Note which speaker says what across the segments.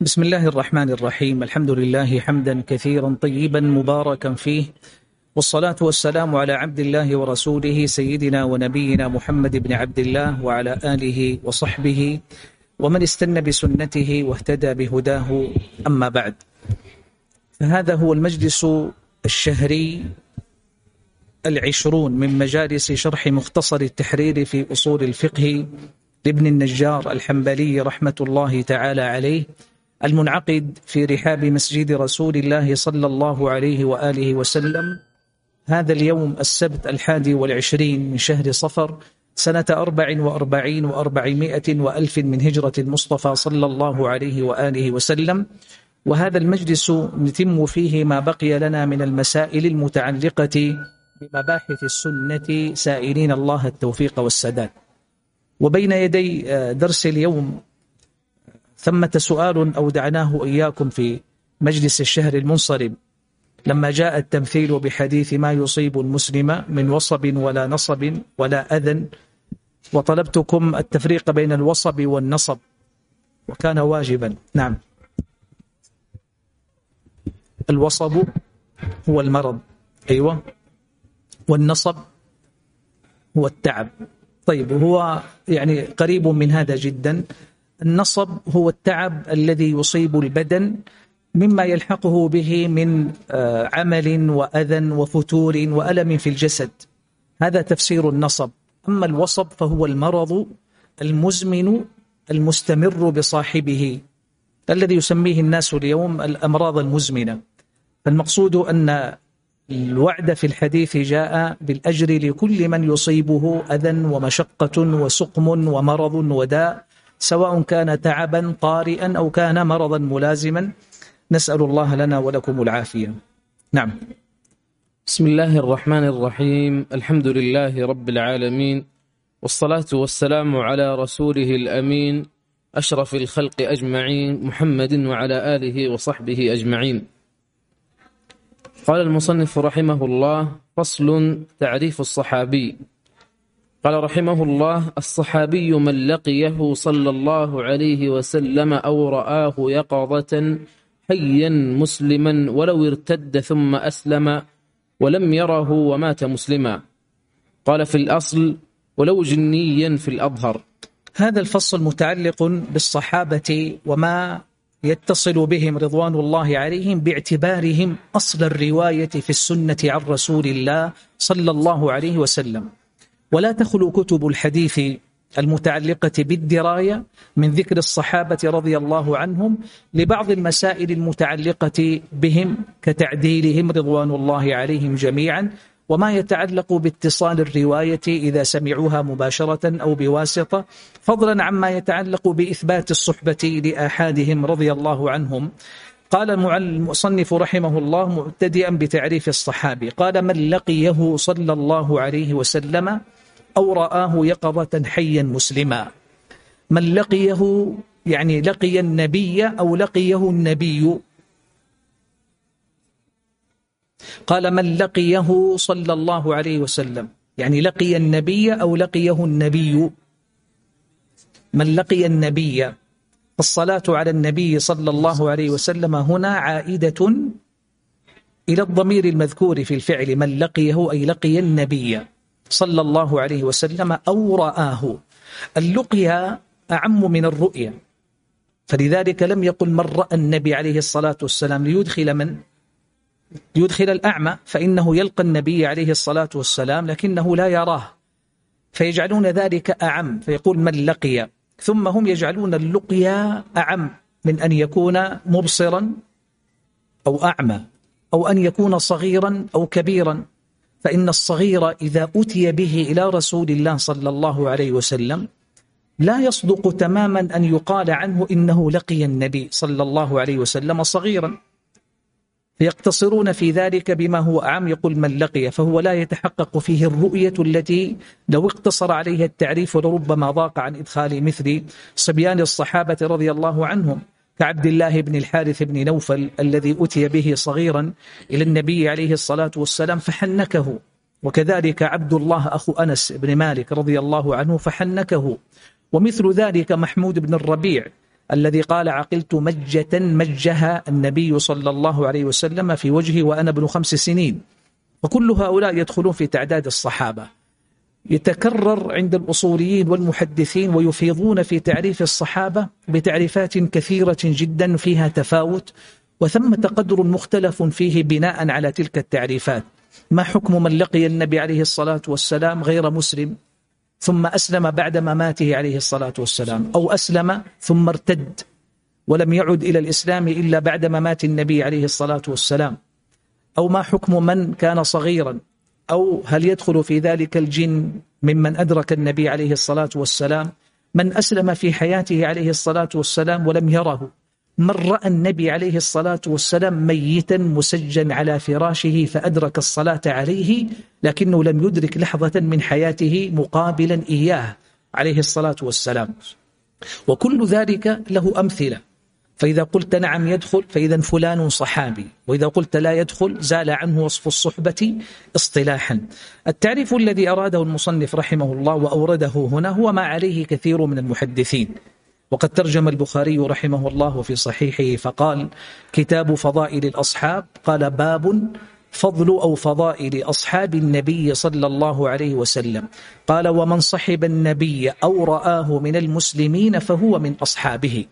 Speaker 1: بسم الله الرحمن الرحيم الحمد لله حمدا كثيرا طيبا مباركا فيه والصلاة والسلام على عبد الله ورسوله سيدنا ونبينا محمد بن عبد الله وعلى آله وصحبه ومن استنى بسنته واهتدى بهداه أما بعد فهذا هو المجلس الشهري العشرون من مجالس شرح مختصر التحرير في أصول الفقه لابن النجار الحنبلي رحمة الله تعالى عليه المنعقد في رحاب مسجد رسول الله صلى الله عليه وآله وسلم هذا اليوم السبت الحادي والعشرين من شهر صفر سنة أربع وأربعين وأربعمائة وألف من هجرة المصطفى صلى الله عليه وآله وسلم وهذا المجلس نتم فيه ما بقي لنا من المسائل المتعلقة بمباحث السنة سائلين الله التوفيق والسداد وبين يدي آه، درس اليوم ثمة سؤال أودعناه إياكم في مجلس الشهر المنصرم لما جاء التمثيل بحديث ما يصيب المسلم من وصب ولا نصب ولا أذن وطلبتكم التفريق بين الوصب والنصب وكان واجبا نعم الوصب هو المرض أيوة والنصب هو التعب طيب هو يعني قريب من هذا جدا النصب هو التعب الذي يصيب البدن مما يلحقه به من آه، عمل وأذى وفتور وألم في الجسد هذا تفسير النصب أما الوصب فهو المرض المزمن المستمر بصاحبه الذي يسميه الناس اليوم الأمراض المزمنة فالمقصود أن الوعد في الحديث جاء بالأجر لكل من يصيبه أذى ومشقة وسقم ومرض وداء سواء كان تعبا طارئا أو كان مرضا ملازما نسأل الله
Speaker 2: لنا ولكم العافية نعم بسم الله الرحمن الرحيم الحمد لله رب العالمين والصلاة والسلام على رسوله الأمين أشرف الخلق أجمعين محمد وعلى آله وصحبه أجمعين قال المصنف رحمه الله فصل تعريف الصحابي قال رحمه الله الصحابي من لقيه صلى الله عليه وسلم أو رآه يقظة حيا مسلما ولو ارتد ثم أسلم ولم يره ومات مسلما قال في الأصل ولو جنيا في الأظهر هذا الفصل
Speaker 1: متعلق بالصحابة وما يتصل بهم رضوان الله عليهم باعتبارهم أصل الرواية في السنة عن رسول الله صلى الله عليه وسلم ولا تخلو كتب الحديث المتعلقة بالدراية من ذكر الصحابة رضي الله عنهم لبعض المسائل المتعلقة بهم كتعديلهم رضوان الله عليهم جميعا وما يتعلق باتصال الرواية إذا سمعوها مباشرة أو بواسطة فضلا عما يتعلق بإثبات الصحبة لآحادهم رضي الله عنهم قال المصنف رحمه الله مبتدئا بتعريف الصحابي قال من لقيه صلى الله عليه وسلم أو رآه يقظة حيا مسلما من لقيه يعني لقي النبي أو لقيه النبي قال من لقيه صلى الله عليه وسلم يعني لقي النبي أو لقيه النبي من لقي النبي الصلاة على النبي صلى الله عليه وسلم هنا عائدة إلى الضمير المذكور في الفعل من لقيه أي لقي النبي صلى الله عليه وسلم أو رآه اللقيا أعم من الرؤيا فلذلك لم يقل من رأى النبي عليه الصلاة والسلام ليدخل من ليدخل الأعمى فإنه يلقى النبي عليه الصلاة والسلام لكنه لا يراه فيجعلون ذلك أعم فيقول من لقي ثم هم يجعلون اللقيا أعم من أن يكون مبصرا أو أعمى أو أن يكون صغيرا أو كبيرا فإن الصغير إذا أتي به إلى رسول الله صلى الله عليه وسلم لا يصدق تماما أن يقال عنه إنه لقي النبي صلى الله عليه وسلم صغيرا فيقتصرون في ذلك بما هو أعم يقول من لقي فهو لا يتحقق فيه الرؤية التي لو اقتصر عليها التعريف لربما ضاق عن إدخال مثل صبيان الصحابة رضي الله عنهم كعبد الله بن الحارث بن نوفل الذي أتي به صغيرا إلى النبي عليه الصلاة والسلام فحنكه وكذلك عبد الله أخو أنس بن مالك رضي الله عنه فحنكه ومثل ذلك محمود بن الربيع الذي قال عقلت مجة مجها النبي صلى الله عليه وسلم في وجهي وأنا ابن خمس سنين وكل هؤلاء يدخلون في تعداد الصحابة يتكرر عند الأصوليين والمحدثين ويفيضون في تعريف الصحابة بتعريفات كثيرة جدا فيها تفاوت وثمة قدر مختلف فيه بناء على تلك التعريفات ما حكم من لقي النبي عليه الصلاة والسلام غير مسلم ثم أسلم بعد مماته ما عليه الصلاة والسلام أو أسلم ثم ارتد ولم يعد إلى الإسلام إلا بعد ممات ما النبي عليه الصلاة والسلام أو ما حكم من كان صغيرا أو هل يدخل في ذلك الجن ممن أدرك النبي عليه الصلاة والسلام من أسلم في حياته عليه الصلاة والسلام ولم يره من رأى النبي عليه الصلاة والسلام ميتا مسجا على فراشه فأدرك الصلاة عليه لكنه لم يدرك لحظة من حياته مقابلا إياه عليه الصلاة والسلام وكل ذلك له أمثلة فإذا قلت نعم يدخل فإذا فلان صحابي وإذا قلت لا يدخل زال عنه وصف الصحبة اصطلاحا التعريف الذي أراده المصنف رحمه الله وأورده هنا هو ما عليه كثير من المحدثين وقد ترجم البخاري رحمه الله في صحيحه فقال كتاب فضائل الأصحاب قال باب فضل أو فضائل أصحاب النبي صلى الله عليه وسلم قال ومن صحب النبي أو رآه من المسلمين فهو من أصحابه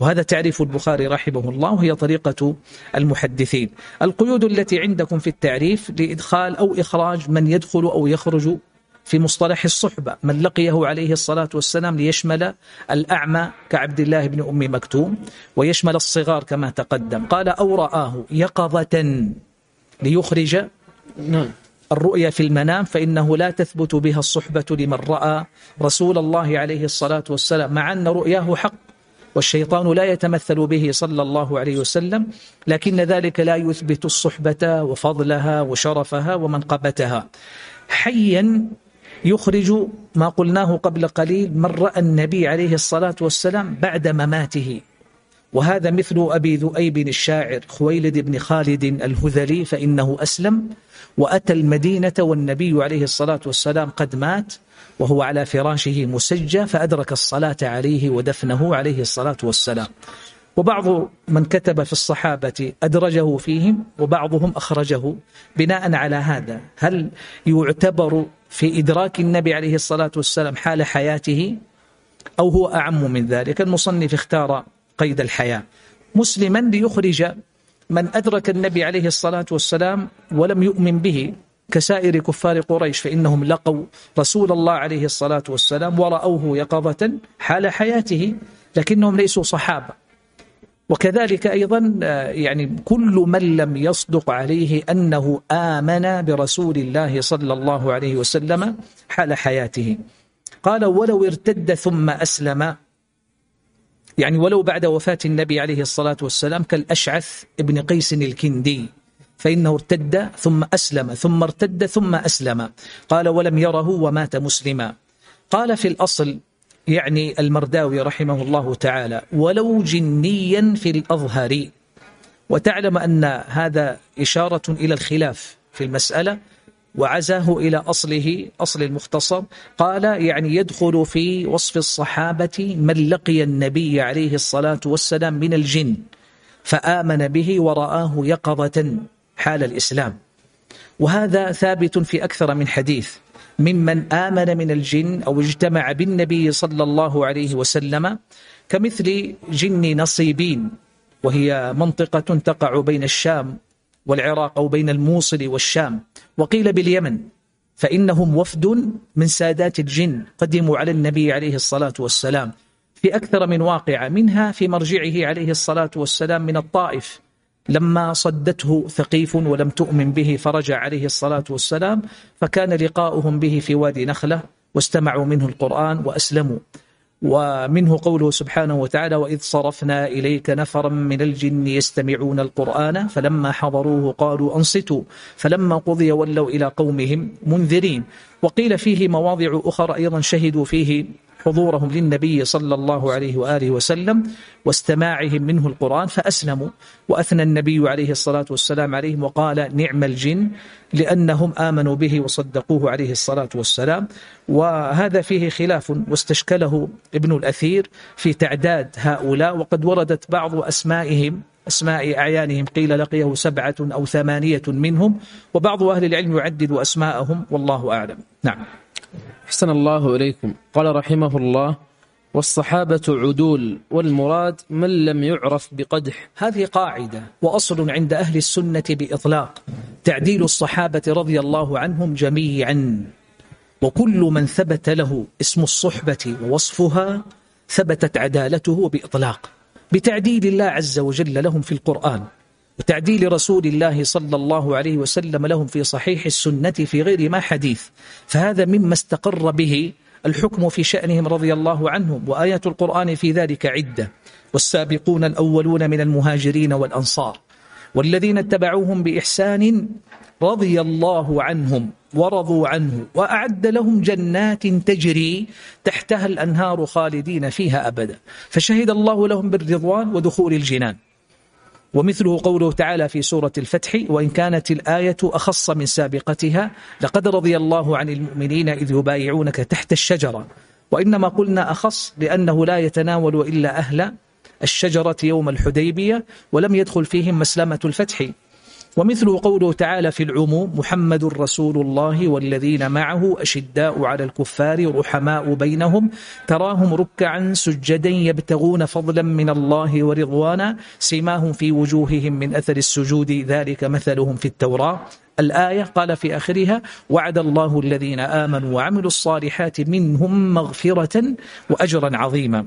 Speaker 1: وهذا تعريف البخاري رحمه الله وهي طريقة المحدثين القيود التي عندكم في التعريف لإدخال أو إخراج من يدخل أو يخرج في مصطلح الصحبة من لقيه عليه الصلاة والسلام ليشمل الأعمى كعبد الله بن أم مكتوم ويشمل الصغار كما تقدم قال أو رآه يقظة ليخرج نعم. الرؤيا في المنام فإنه لا تثبت بها الصحبة لمن رأى رسول الله عليه الصلاة والسلام مع أن رؤياه حق والشيطان لا يتمثل به صلى الله عليه وسلم لكن ذلك لا يثبت الصحبة وفضلها وشرفها ومنقبتها حيا يخرج ما قلناه قبل قليل من رأى النبي عليه الصلاة والسلام بعد مماته وهذا مثل أبي ذؤيب الشاعر خويلد بن خالد الهذلي فإنه أسلم وأتى المدينة والنبي عليه الصلاة والسلام قد مات وهو على فراشه مسجى فأدرك الصلاة عليه ودفنه عليه الصلاة والسلام وبعض من كتب في الصحابة أدرجه فيهم وبعضهم أخرجه بناء على هذا هل يعتبر في إدراك النبي عليه الصلاة والسلام حال حياته أو هو أعم من ذلك المصنف اختار قيد الحياة مسلما ليخرج من أدرك النبي عليه الصلاة والسلام ولم يؤمن به كسائر كفار قريش فإنهم لقوا رسول الله عليه الصلاة والسلام ورأوه يقظة حال حياته لكنهم ليسوا صحابة وكذلك أيضا آه، يعني كل من لم يصدق عليه أنه آمن برسول الله صلى الله عليه وسلم حال حياته قال ولو ارتد ثم أسلم يعني ولو بعد وفاة النبي عليه الصلاة والسلام كالأشعث ابن قيس الكندي فإنه ارتد ثم أسلم ثم ارتد ثم أسلم قال ولم يره ومات مسلما قال في الأصل يعني المرداوي رحمه الله تعالى ولو جنيا في الأظهر وتعلم أن هذا إشارة إلى الخلاف في المسألة وعزاه إلى أصله أصل المختصر قال يعني يدخل في وصف الصحابة من لقي النبي عليه الصلاة والسلام من الجن فآمن به ورآه يقظة حال الإسلام وهذا ثابت في أكثر من حديث ممن آمن من الجن أو اجتمع بالنبي صلى الله عليه وسلم كمثل جن نصيبين وهي منطقة تقع بين الشام والعراق أو بين الموصل والشام وقيل باليمن فإنهم وفد من سادات الجن قدموا على النبي عليه الصلاة والسلام في أكثر من واقعة منها في مرجعه عليه الصلاة والسلام من الطائف لما صدته ثقيف ولم تؤمن به فرجع عليه الصلاة والسلام فكان لقاؤهم به في وادي نخلة واستمعوا منه القرآن وأسلموا ومنه قوله سبحانه وتعالى وإذ صرفنا إليك نفرا من الجن يستمعون القرآن فلما حضروه قالوا أنصتوا فلما قضي ولوا إلى قومهم منذرين وقيل فيه مواضع أخرى أيضا شهدوا فيه حضورهم للنبي صلى الله عليه وآله وسلم واستماعهم منه القرآن فأسلموا وأثنى النبي عليه الصلاة والسلام عليهم وقال نعم الجن لأنهم آمنوا به وصدقوه عليه الصلاة والسلام وهذا فيه خلاف واستشكله ابن الأثير في تعداد هؤلاء وقد وردت بعض أسمائهم أسماء أعيانهم قيل لقيه سبعة أو ثمانية منهم وبعض أهل العلم يعدد أسماءهم والله
Speaker 2: أعلم نعم أحسن الله إليكم قال رحمه الله والصحابة عدول والمراد من لم يعرف بقدح هذه قاعدة وأصل
Speaker 1: عند أهل السنة بإطلاق تعديل الصحابة رضي الله عنهم جميعا وكل من ثبت له اسم الصحبة ووصفها ثبتت عدالته بإطلاق بتعديل الله عز وجل لهم في القرآن وتعديل رسول الله صلى الله عليه وسلم لهم في صحيح السنة في غير ما حديث فهذا مما استقر به الحكم في شأنهم رضي الله عنهم وآيات القرآن في ذلك عدة والسابقون الأولون من المهاجرين والأنصار والذين اتبعوهم بإحسان رضي الله عنهم ورضوا عنه وأعد لهم جنات تجري تحتها الأنهار خالدين فيها أبدا فشهد الله لهم بالرضوان ودخول الجنان ومثله قوله تعالى في سورة الفتح وإن كانت الآية أخص من سابقتها لقد رضي الله عن المؤمنين إذ يبايعونك تحت الشجرة وإنما قلنا أخص لأنه لا يتناول إلا أهل الشجرة يوم الحديبية ولم يدخل فيهم مسلمة الفتح ومثل قوله تعالى في العموم محمد رسول الله والذين معه أشداء على الكفار رحماء بينهم تراهم ركعا سجدا يبتغون فضلا من الله ورضوانا سماهم في وجوههم من أثر السجود ذلك مثلهم في التوراة الآية قال في آخرها وعد الله الذين آمنوا وعملوا الصالحات منهم مغفرة وأجرا عظيما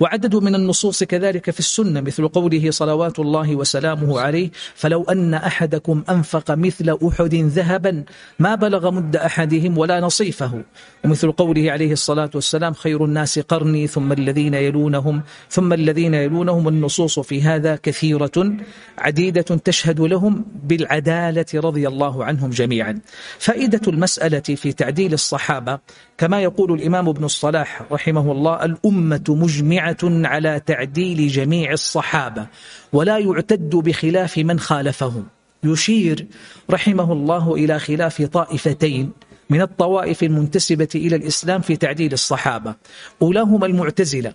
Speaker 1: وعدد من النصوص كذلك في السنة مثل قوله صلوات الله وسلامه عليه فلو أن أحدكم أنفق مثل أحد ذهبا ما بلغ مد أحدهم ولا نصيفه ومثل قوله عليه الصلاة والسلام خير الناس قرني ثم الذين يلونهم ثم الذين يلونهم النصوص في هذا كثيرة عديدة تشهد لهم بالعدالة رضي الله عنهم جميعا فائدة المسألة في تعديل الصحابة كما يقول الإمام ابن الصلاح رحمه الله الأمة مجمعة مجمعة على تعديل جميع الصحابة ولا يعتد بخلاف من خالفهم يشير رحمه الله إلى خلاف طائفتين من الطوائف المنتسبة إلى الإسلام في تعديل الصحابة أولاهما المعتزلة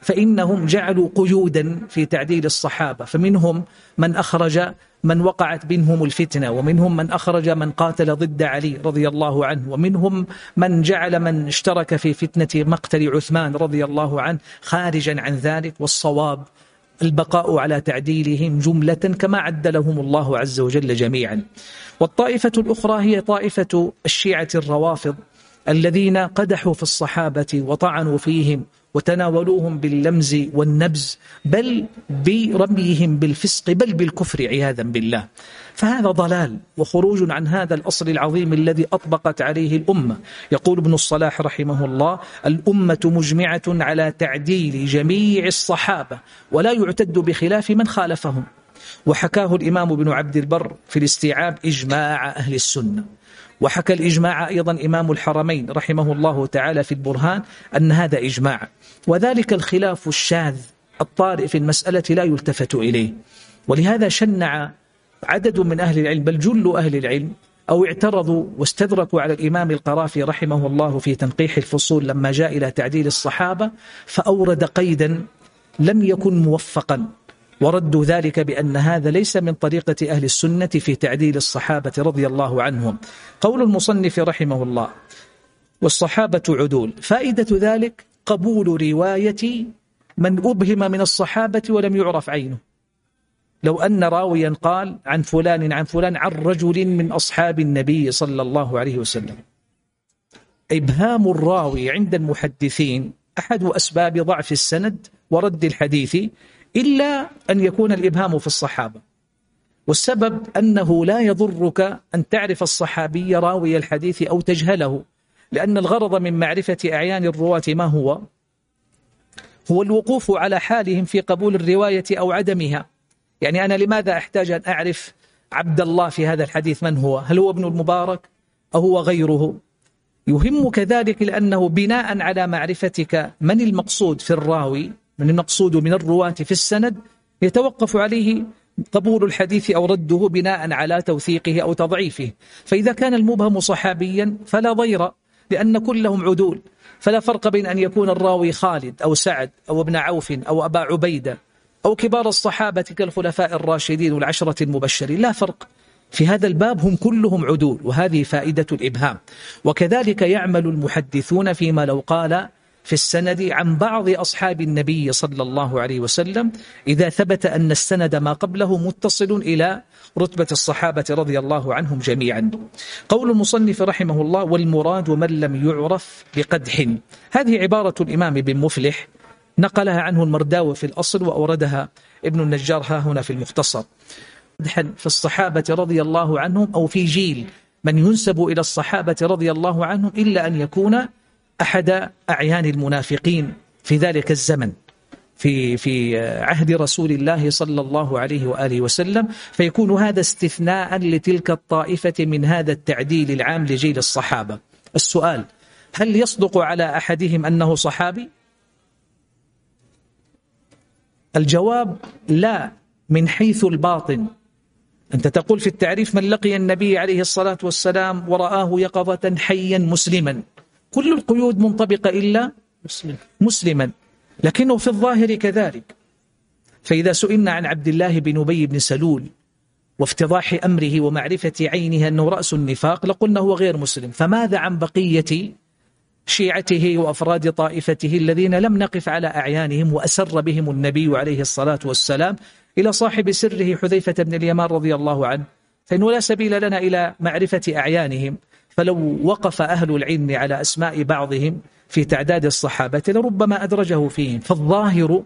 Speaker 1: فإنهم جعلوا قيودا في تعديل الصحابة فمنهم من أخرج من وقعت منهم الفتنة ومنهم من أخرج من قاتل ضد علي رضي الله عنه ومنهم من جعل من اشترك في فتنة مقتل عثمان رضي الله عنه خارجا عن ذلك والصواب البقاء على تعديلهم جملة كما عدلهم الله عز وجل جميعا والطائفة الأخرى هي طائفة الشيعة الروافض الذين قدحوا في الصحابة وطعنوا فيهم وتناولوهم باللمز والنبز بل برميهم بالفسق بل بالكفر عياذا بالله فهذا ضلال وخروج عن هذا الأصل العظيم الذي أطبقت عليه الأمة يقول ابن الصلاح رحمه الله الأمة مجمعة على تعديل جميع الصحابة ولا يعتد بخلاف من خالفهم وحكاه الإمام ابن عبد البر في الاستيعاب إجماع أهل السنة وحكى الإجماع أيضا إمام الحرمين رحمه الله تعالى في البرهان أن هذا إجماع وذلك الخلاف الشاذ الطارئ في المسألة لا يلتفت إليه ولهذا شنع عدد من أهل العلم بل جل أهل العلم أو اعترضوا واستدركوا على الإمام القرافي رحمه الله في تنقيح الفصول لما جاء إلى تعديل الصحابة فأورد قيدا لم يكن موفقا وردوا ذلك بأن هذا ليس من طريقة أهل السنة في تعديل الصحابة رضي الله عنهم قول المصنف رحمه الله والصحابة عدول فائدة ذلك قبول رواية من أبهم من الصحابة ولم يعرف عينه لو أن راويا قال عن فلان عن فلان عن رجل من أصحاب النبي صلى الله عليه وسلم إبهام الراوي عند المحدثين أحد أسباب ضعف السند ورد الحديث إلا أن يكون الإبهام في الصحابة والسبب أنه لا يضرك أن تعرف الصحابي راوي الحديث أو تجهله لأن الغرض من معرفة أعيان الرواة ما هو؟ هو الوقوف على حالهم في قبول الرواية أو عدمها يعني أنا لماذا أحتاج أن أعرف عبد الله في هذا الحديث من هو؟ هل هو ابن المبارك؟ أو هو غيره؟ يهمك ذلك لأنه بناء على معرفتك من المقصود في الراوي من المقصود من الرواة في السند يتوقف عليه قبول الحديث أو رده بناء على توثيقه أو تضعيفه فإذا كان المبهم صحابيا فلا ضير لأن كلهم عدول فلا فرق بين أن يكون الراوي خالد أو سعد أو ابن عوف أو أبا عبيدة أو كبار الصحابة كالخلفاء الراشدين والعشرة المبشرين لا فرق في هذا الباب هم كلهم عدول وهذه فائدة الإبهام وكذلك يعمل المحدثون فيما لو قال في السند عن بعض أصحاب النبي صلى الله عليه وسلم إذا ثبت أن السند ما قبله متصل إلى رتبة الصحابة رضي الله عنهم جميعا قول المصنف رحمه الله والمراد من لم يعرف بقدح هذه عبارة الإمام بن مفلح نقلها عنه المرداوي في الأصل وأوردها ابن النجار ها هنا في المختصر في الصحابة رضي الله عنهم أو في جيل من ينسب إلى الصحابة رضي الله عنهم إلا أن يكون أحد أعيان المنافقين في ذلك الزمن في في آه، عهد رسول الله صلى الله عليه وآله وسلم فيكون هذا استثناء لتلك الطائفة من هذا التعديل العام لجيل الصحابة السؤال هل يصدق على أحدهم أنه صحابي؟ الجواب لا من حيث الباطن أنت تقول في التعريف من لقي النبي عليه الصلاة والسلام ورآه يقظة حيا مسلما كل القيود منطبقة إلا مسلما لكنه في الظاهر كذلك فإذا سئلنا عن عبد الله بن أبي بن سلول وافتضاح أمره ومعرفة عينه أنه رأس النفاق لقلنا هو غير مسلم فماذا عن بقية شيعته وأفراد طائفته الذين لم نقف على أعيانهم وأسر بهم النبي عليه الصلاة والسلام إلى صاحب سره حذيفة بن اليمان رضي الله عنه فإنه لا سبيل لنا إلى معرفة أعيانهم فلو وقف أهل العلم على أسماء بعضهم في تعداد الصحابة لربما أدرجه فيهم فالظاهر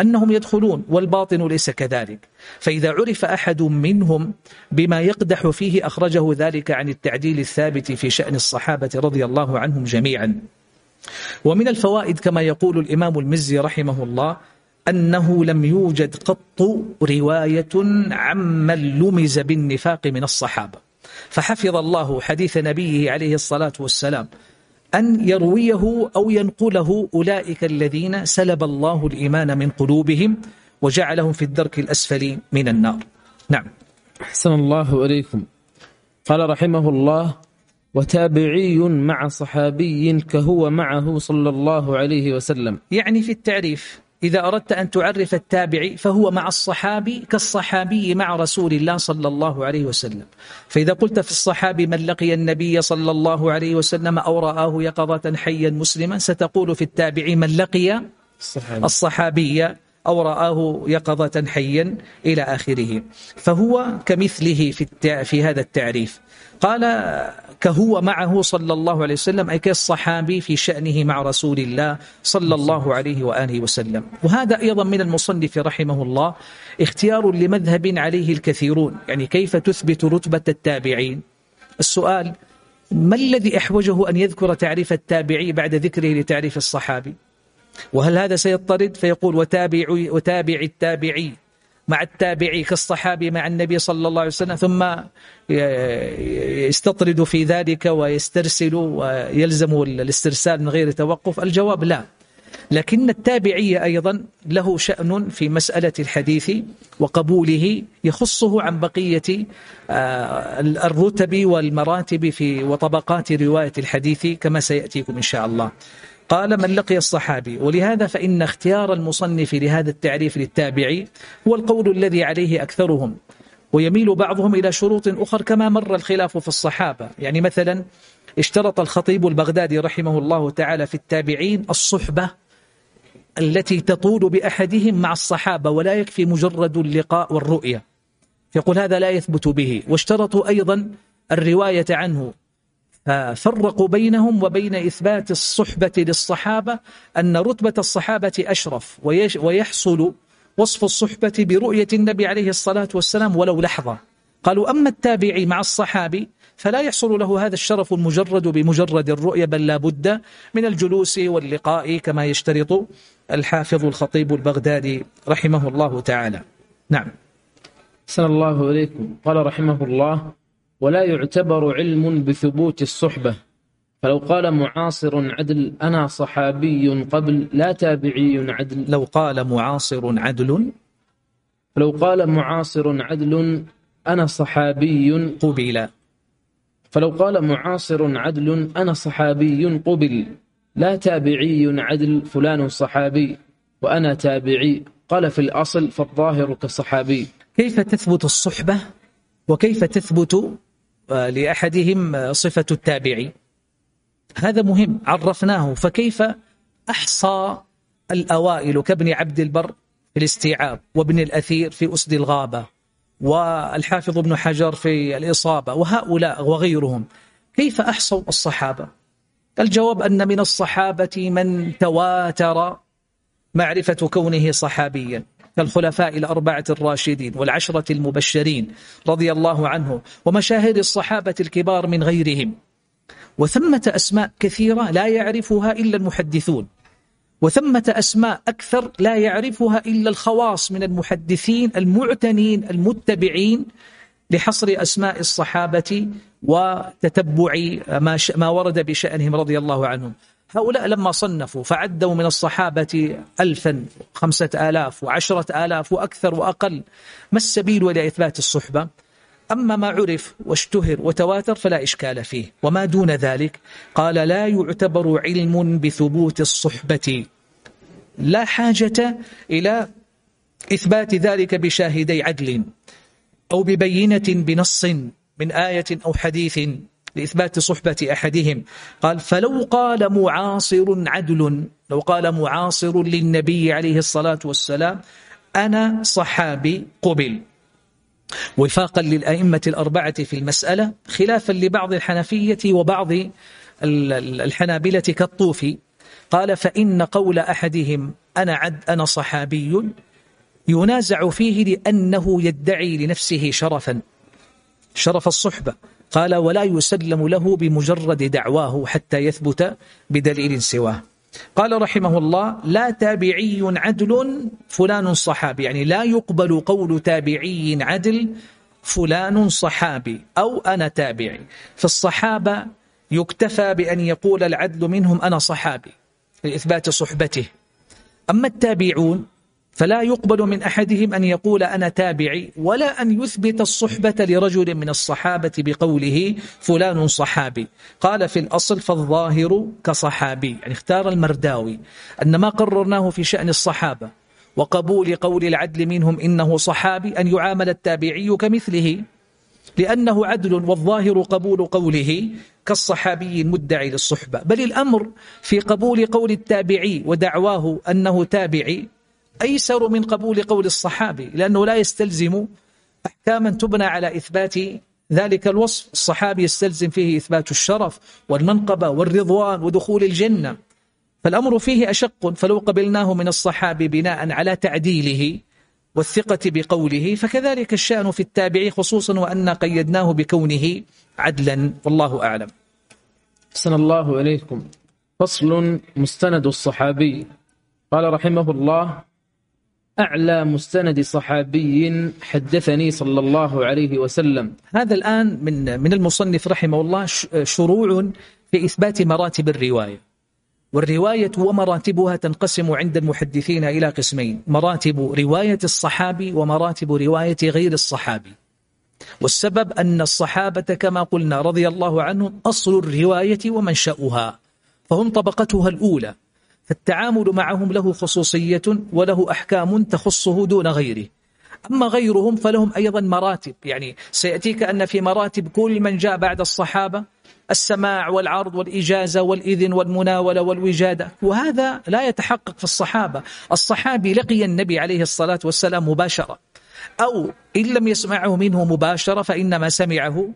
Speaker 1: أنهم يدخلون والباطن ليس كذلك فإذا عرف أحد منهم بما يقدح فيه أخرجه ذلك عن التعديل الثابت في شأن الصحابة رضي الله عنهم جميعا ومن الفوائد كما يقول الإمام المزي رحمه الله أنه لم يوجد قط رواية عمن لمز بالنفاق من الصحابة فحفظ الله حديث نبيه عليه الصلاة والسلام أن يرويه أو ينقله أولئك الذين سلب الله الإيمان من قلوبهم وجعلهم في الدرك الأسفل من النار نعم
Speaker 2: أحسن الله إليكم قال رحمه الله وتابعي مع صحابي كهو معه صلى الله عليه وسلم يعني في التعريف إذا أردت أن تعرف التابعي فهو مع الصحابي كالصحابي مع رسول
Speaker 1: الله صلى الله عليه وسلم فإذا قلت في الصحابي من لقي النبي صلى الله عليه وسلم أو رآه يقظة حيا مسلما ستقول في التابعي من لقي الصحابي, الصحابي أو رآه يقظة حيا إلى آخره فهو كمثله في, في هذا التعريف قال كهو معه صلى الله عليه وسلم أي كالصحابي في شأنه مع رسول الله صلى الله عليه وآله وسلم وهذا أيضا من المصنف رحمه الله اختيار لمذهب عليه الكثيرون يعني كيف تثبت رتبة التابعين السؤال ما الذي أحوجه أن يذكر تعريف التابعي بعد ذكره لتعريف الصحابي وهل هذا سيضطرد فيقول وتابعي, وتابعي التابعي مع التابعي كالصحابي مع النبي صلى الله عليه وسلم ثم يستطرد في ذلك ويسترسل ويلزم الاسترسال من غير توقف الجواب لا لكن التابعي أيضا له شأن في مسألة الحديث وقبوله يخصه عن بقية آه، الرتب والمراتب في وطبقات رواية الحديث كما سيأتيكم إن شاء الله قال من لقي الصحابي ولهذا فإن اختيار المصنف لهذا التعريف للتابعي هو القول الذي عليه أكثرهم ويميل بعضهم إلى شروط أخر كما مر الخلاف في الصحابة يعني مثلا اشترط الخطيب البغدادي رحمه الله تعالى في التابعين الصحبة التي تطول بأحدهم مع الصحابة ولا يكفي مجرد اللقاء والرؤية يقول هذا لا يثبت به واشترطوا أيضا الرواية عنه فرقوا بينهم وبين إثبات الصحبة للصحابة أن رتبة الصحابة أشرف ويحصل وصف الصحبة برؤية النبي عليه الصلاة والسلام ولو لحظة قالوا أما التابعي مع الصحابي فلا يحصل له هذا الشرف المجرد بمجرد الرؤية بل لابد من الجلوس واللقاء كما يشترط الحافظ
Speaker 2: الخطيب البغدادي رحمه الله تعالى نعم سلام الله إليكم قال رحمه الله ولا يعتبر علم بثبوت الصحبة فلو قال معاصر عدل أنا صحابي قبل لا تابعي عدل لو قال معاصر عدل لو قال معاصر عدل أنا صحابي قبل فلو قال معاصر عدل أنا صحابي قبل لا تابعي عدل فلان صحابي وأنا تابعي قال في الأصل فالظاهر كصحابي كيف تثبت الصحبة
Speaker 1: وكيف تثبت
Speaker 2: لأحدهم صفة التابعي
Speaker 1: هذا مهم عرفناه فكيف أحصى الأوائل كابن عبد البر في الاستيعاب وابن الأثير في أسد الغابة والحافظ ابن حجر في الإصابة وهؤلاء وغيرهم كيف أحصوا الصحابة الجواب أن من الصحابة من تواتر معرفة كونه صحابيا كالخلفاء الأربعة الراشدين والعشرة المبشرين رضي الله عنه ومشاهير الصحابة الكبار من غيرهم وثمة أسماء كثيرة لا يعرفها إلا المحدثون وثمة أسماء أكثر لا يعرفها إلا الخواص من المحدثين المعتنين المتبعين لحصر أسماء الصحابة وتتبع ما, ما ورد بشأنهم رضي الله عنهم هؤلاء لما صنفوا فعدوا من الصحابة ألفا خمسة آلاف وعشرة آلاف وأكثر وأقل ما السبيل لإثبات الصحبة؟ أما ما عرف واشتهر وتواتر فلا إشكال فيه وما دون ذلك قال لا يعتبر علم بثبوت الصحبة لا حاجة إلى إثبات ذلك بشاهدي عدل أو ببينة بنص من آية أو حديث لإثبات صحبة أحدهم قال فلو قال معاصر عدل لو قال معاصر للنبي عليه الصلاة والسلام أنا صحابي قبل وفاقا للأئمة الأربعة في المسألة خلافا لبعض الحنفية وبعض الحنابلة كالطوفي قال فإن قول أحدهم أنا, عد أنا صحابي ينازع فيه لأنه يدعي لنفسه شرفا شرف الصحبة قال ولا يسلم له بمجرد دعواه حتى يثبت بدليل سواه قال رحمه الله لا تابعي عدل فلان صحابي يعني لا يقبل قول تابعي عدل فلان صحابي أو أنا تابعي فالصحابة يكتفى بأن يقول العدل منهم أنا صحابي لإثبات صحبته أما التابعون فلا يقبل من أحدهم أن يقول أنا تابعي ولا أن يثبت الصحبة لرجل من الصحابة بقوله فلان صحابي قال في الأصل فالظاهر كصحابي يعني اختار المرداوي أن ما قررناه في شأن الصحابة وقبول قول العدل منهم إنه صحابي أن يعامل التابعي كمثله لأنه عدل والظاهر قبول قوله كالصحابي المدعي للصحبة بل الأمر في قبول قول التابعي ودعواه أنه تابعي أيسر من قبول قول الصحابي لأنه لا يستلزم أحكاما تبنى على إثبات ذلك الوصف الصحابي يستلزم فيه إثبات الشرف والمنقبة والرضوان ودخول الجنة فالأمر فيه أشق فلو قبلناه من الصحابي بناء على تعديله والثقة بقوله فكذلك الشأن في التابعي خصوصا وأن قيدناه بكونه عدلا والله
Speaker 2: أعلم أحسن الله إليكم فصل مستند الصحابي قال رحمه الله أعلى مستند صحابي حدثني صلى الله عليه وسلم هذا الآن من من المصنف رحمه الله شروع في
Speaker 1: إثبات مراتب الرواية والرواية ومراتبها تنقسم عند المحدثين إلى قسمين مراتب رواية الصحابي ومراتب رواية غير الصحابي والسبب أن الصحابة كما قلنا رضي الله عنهم أصل الرواية ومنشأها فهم طبقتها الأولى فالتعامل معهم له خصوصية وله أحكام تخصه دون غيره أما غيرهم فلهم أيضا مراتب يعني سيأتيك أن في مراتب كل من جاء بعد الصحابة السماع والعرض والإجازة والإذن والمناولة والوجادة وهذا لا يتحقق في الصحابة الصحابي لقي النبي عليه الصلاة والسلام مباشرة أو إن لم يسمعه منه مباشرة فإنما سمعه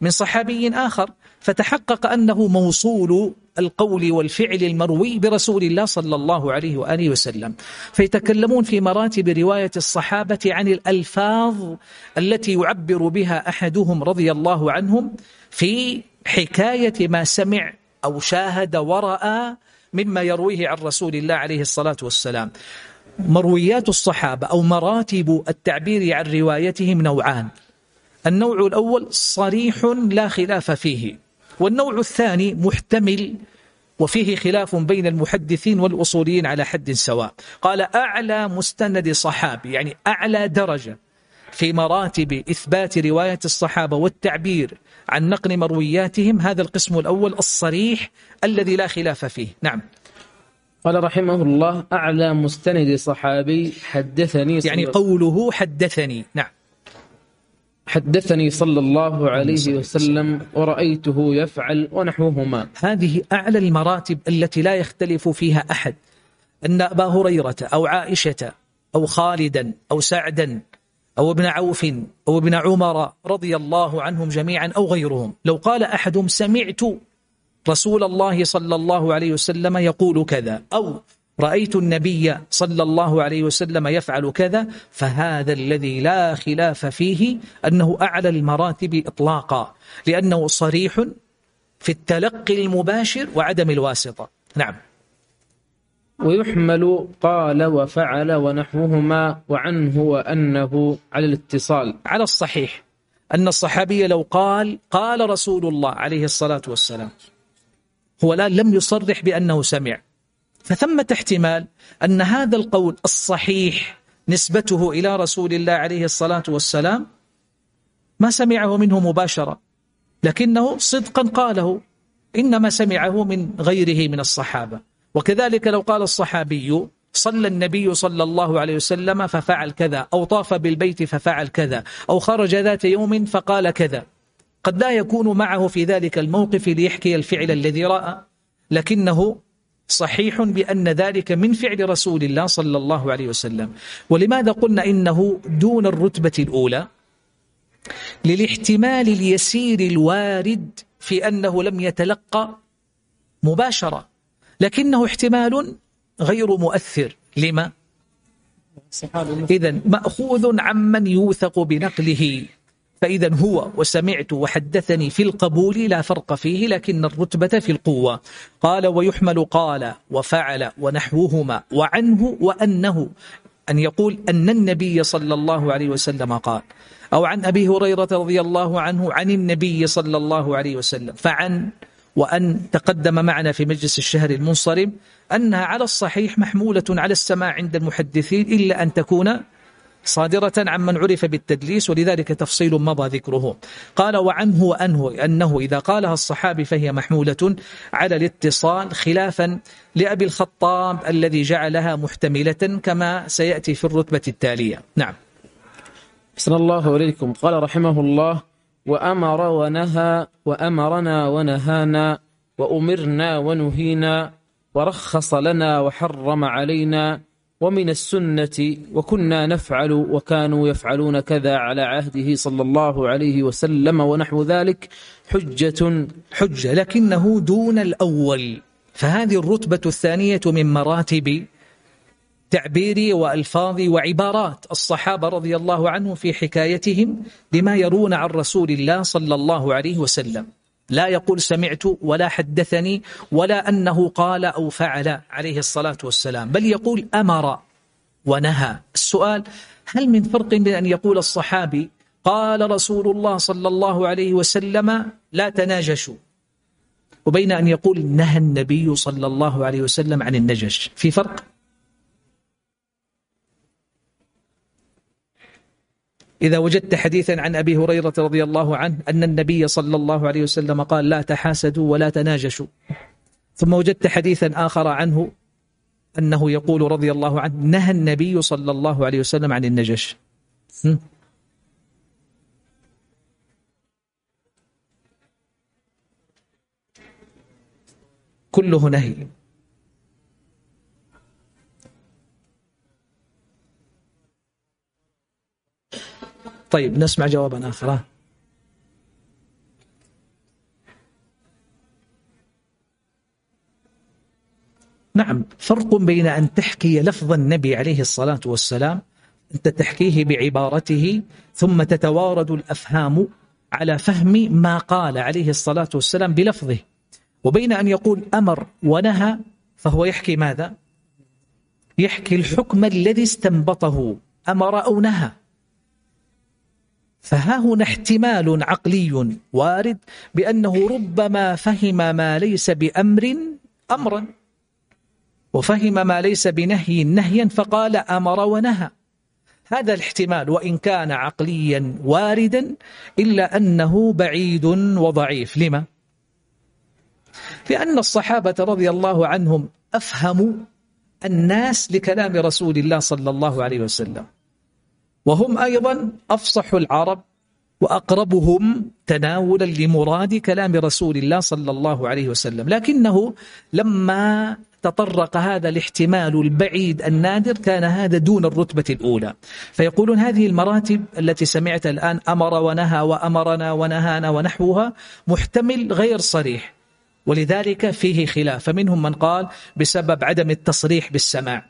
Speaker 1: من صحابي آخر فتحقق أنه موصول القول والفعل المروي برسول الله صلى الله عليه وآله وسلم فيتكلمون في مراتب رواية الصحابة عن الألفاظ التي يعبر بها أحدهم رضي الله عنهم في حكاية ما سمع أو شاهد ورأى مما يرويه عن رسول الله عليه الصلاة والسلام مرويات الصحابة أو مراتب التعبير عن روايتهم نوعان النوع الأول صريح لا خلاف فيه والنوع الثاني محتمل وفيه خلاف بين المحدثين والأصوليين على حد سواء قال أعلى مستند صحابي يعني أعلى درجة في مراتب إثبات رواية الصحابة والتعبير عن نقل مروياتهم هذا القسم الأول
Speaker 2: الصريح الذي لا خلاف فيه نعم قال رحمه الله أعلى مستند صحابي حدثني يعني قوله حدثني نعم حدثني صلى الله عليه وسلم ورأيته يفعل ونحوهما هذه أعلى المراتب التي لا يختلف فيها أحد أن أبا هريرة
Speaker 1: أو عائشة أو خالدا أو سعدا أو ابن عوف أو ابن عمر رضي الله عنهم جميعا أو غيرهم لو قال أحدهم سمعت رسول الله صلى الله عليه وسلم يقول كذا أو رأيت النبي صلى الله عليه وسلم يفعل كذا فهذا الذي لا خلاف فيه أنه أعلى المراتب إطلاقا لأنه صريح في التلقي المباشر وعدم الواسطة نعم
Speaker 2: ويحمل قال وفعل ونحوهما وعنه وأنه على الاتصال على الصحيح أن الصحابي لو قال قال رسول الله عليه الصلاة والسلام
Speaker 1: هو لا لم يصرح بأنه سمع فثمة احتمال أن هذا القول الصحيح نسبته إلى رسول الله عليه الصلاة والسلام ما سمعه منه مباشرة لكنه صدقا قاله إنما سمعه من غيره من الصحابة وكذلك لو قال الصحابي صلى النبي صلى الله عليه وسلم ففعل كذا أو طاف بالبيت ففعل كذا أو خرج ذات يوم فقال كذا قد لا يكون معه في ذلك الموقف ليحكي الفعل الذي رأى لكنه صحيح بأن ذلك من فعل رسول الله صلى الله عليه وسلم ولماذا قلنا إنه دون الرتبة الأولى للاحتمال اليسير الوارد في أنه لم يتلقى مباشرة لكنه احتمال غير مؤثر لما؟ إذا مأخوذ عمن يوثق بنقله فإذا هو وسمعت وحدثني في القبول لا فرق فيه لكن الرتبة في القوة قال ويحمل قال وفعل ونحوهما وعنه وأنه أن يقول أن النبي صلى الله عليه وسلم قال أو عن أبي هريرة رضي الله عنه عن النبي صلى الله عليه وسلم فعن وأن تقدم معنا في مجلس الشهر المنصرم أنها على الصحيح محمولة على السماع عند المحدثين إلا أن تكون صادرة عن من عرف بالتدليس ولذلك تفصيل مضى ذكره قال وعنه أنه, أنه إذا قالها الصحابي فهي محمولة على الاتصال خلافا لأبي الخطاب الذي جعلها محتملة
Speaker 2: كما سيأتي في الرتبة التالية نعم أحسن الله عليكم قال رحمه الله وأمر ونهى وأمرنا ونهانا وأمرنا ونهينا ورخص لنا وحرم علينا ومن السنة وكنا نفعل وكانوا يفعلون كذا على عهده صلى الله عليه وسلم ونحو ذلك حجة حجة لكنه دون
Speaker 1: الأول فهذه الرتبة الثانية من مراتب تعبيري وألفاظي وعبارات الصحابة رضي الله عنهم في حكايتهم لما يرون عن رسول الله صلى الله عليه وسلم لا يقول سمعت ولا حدثني ولا أنه قال أو فعل عليه الصلاة والسلام بل يقول أمر ونهى السؤال هل من فرق بين أن يقول الصحابي قال رسول الله صلى الله عليه وسلم لا تناجشوا وبين أن يقول نهى النبي صلى الله عليه وسلم عن النجش في فرق؟ إذا وجدت حديثا عن أبي هريرة رضي الله عنه أن النبي صلى الله عليه وسلم قال لا تحاسدوا ولا تناجشوا ثم وجدت حديثا آخر عنه أنه يقول رضي الله عنه نهى النبي صلى الله عليه وسلم عن النجش كله نهي طيب نسمع جوابا آخر نعم فرق بين أن تحكي لفظ النبي عليه الصلاة والسلام أنت تحكيه بعبارته ثم تتوارد الأفهام على فهم ما قال عليه الصلاة والسلام بلفظه وبين أن يقول أمر ونهى فهو يحكي ماذا؟ يحكي الحكم الذي استنبطه أمر أو نهى فها هنا احتمال عقلي وارد بأنه ربما فهم ما ليس بأمر أمرا وفهم ما ليس بنهي نهيا فقال أمر ونهى هذا الاحتمال وإن كان عقليا واردا إلا أنه بعيد وضعيف لما؟ لأن الصحابة رضي الله عنهم أفهموا الناس لكلام رسول الله صلى الله عليه وسلم وهم أيضا أفصح العرب وأقربهم تناولا لمراد كلام رسول الله صلى الله عليه وسلم لكنه لما تطرق هذا الاحتمال البعيد النادر كان هذا دون الرتبة الأولى فيقولون هذه المراتب التي سمعت الآن أمر ونهى وأمرنا ونهانا ونحوها محتمل غير صريح ولذلك فيه خلاف فمنهم من قال بسبب عدم التصريح بالسماع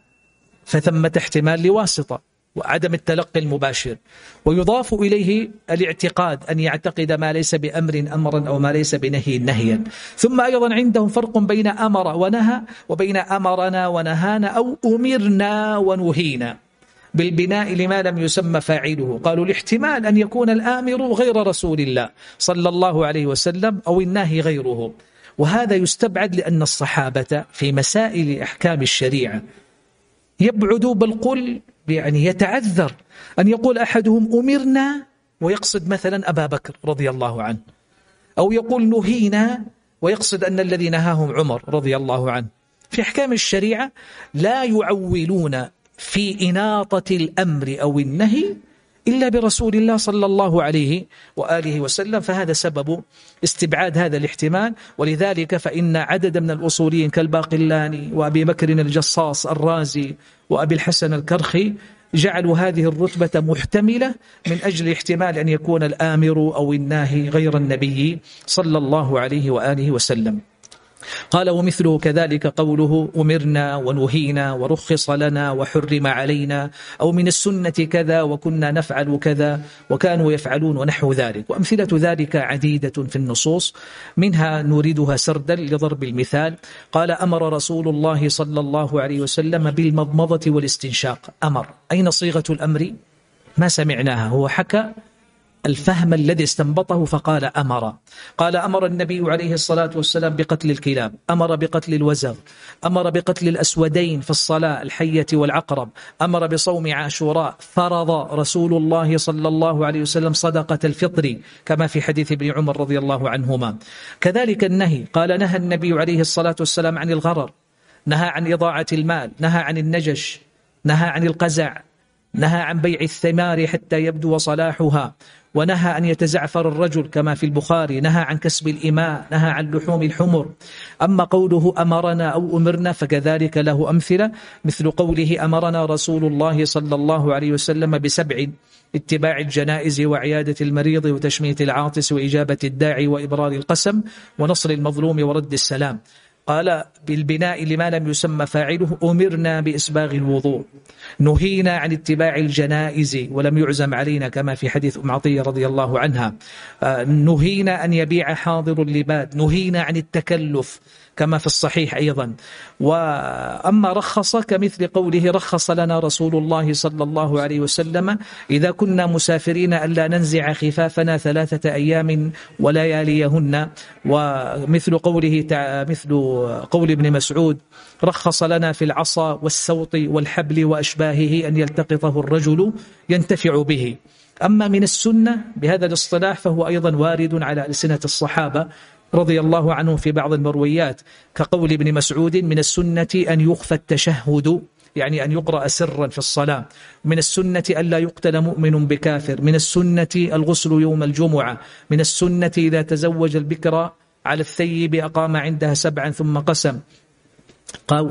Speaker 1: فثمة احتمال لواسطة وعدم التلقي المباشر ويضاف إليه الاعتقاد أن يعتقد ما ليس بأمر أمرا أو ما ليس بنهي نهيا ثم أيضا عندهم فرق بين أمر ونهى وبين أمرنا ونهانا أو أمرنا ونهينا بالبناء لما لم يسمى فاعله قالوا الاحتمال أن يكون الآمر غير رسول الله صلى الله عليه وسلم أو الناهي غيره وهذا يستبعد لأن الصحابة في مسائل أحكام الشريعة يبعدوا بل قل يعني يتعذر أن يقول أحدهم أمرنا ويقصد مثلا أبا بكر رضي الله عنه أو يقول نهينا ويقصد أن الذي نهاهم عمر رضي الله عنه في أحكام الشريعة لا يعولون في إناطة الأمر أو النهي إلا برسول الله صلى الله عليه وآله وسلم فهذا سبب استبعاد هذا الاحتمال ولذلك فإن عدد من الأصوليين كالباقلاني وأبي بكر الجصاص الرازي وأبي الحسن الكرخي جعلوا هذه الرتبة محتملة من أجل احتمال أن يكون الآمر أو الناهي غير النبي صلى الله عليه وآله وسلم قال ومثله كذلك قوله أمرنا ونهينا ورخص لنا وحرم علينا أو من السنة كذا وكنا نفعل كذا وكانوا يفعلون ونحو ذلك وأمثلة ذلك عديدة في النصوص منها نريدها سردا لضرب المثال قال أمر رسول الله صلى الله عليه وسلم بالمضمضة والاستنشاق أمر أين صيغة الأمر؟ ما سمعناها هو حكى الفهم الذي استنبطه فقال أمر قال أمر النبي عليه الصلاة والسلام بقتل الكلاب أمر بقتل الوزغ أمر بقتل الأسودين في الصلاة الحية والعقرب أمر بصوم عاشوراء فرض رسول الله صلى الله عليه وسلم صدقة الفطر كما في حديث ابن عمر رضي الله عنهما كذلك النهي قال نهى النبي عليه الصلاة والسلام عن الغرر نهى عن إضاعة المال نهى عن النجش نهى عن القزع نهى عن بيع الثمار حتى يبدو صلاحها ونهى أن يتزعفر الرجل كما في البخاري نهى عن كسب الإماء نهى عن لحوم الحمر أما قوله أمرنا أو أمرنا فكذلك له أمثلة مثل قوله أمرنا رسول الله صلى الله عليه وسلم بسبع اتباع الجنائز وعيادة المريض وتشميت العاطس وإجابة الداعي وإبرار القسم ونصر المظلوم ورد السلام قال بالبناء لما لم يسمى فاعله أمرنا بإسباغ الوضوء نهينا عن اتباع الجنائز ولم يعزم علينا كما في حديث أم عطية رضي الله عنها آه، نهينا أن يبيع حاضر اللباد نهينا عن التكلف كما في الصحيح أيضا وأما رخص كمثل قوله رخص لنا رسول الله صلى الله عليه وسلم إذا كنا مسافرين ألا ننزع خفافنا ثلاثة أيام ولياليهن ومثل قوله مثل قول ابن مسعود رخص لنا في العصا والسوط والحبل وأشباهه أن يلتقطه الرجل ينتفع به أما من السنة بهذا الاصطلاح فهو أيضا وارد على ألسنة الصحابة رضي الله عنه في بعض المرويات كقول ابن مسعود من السنة أن يخفى التشهد يعني أن يقرأ سرا في الصلاة من السنة ألا يقتل مؤمن بكافر من السنة الغسل يوم الجمعة من السنة إذا تزوج البكرة على الثيب أقام عندها سبعا ثم قسم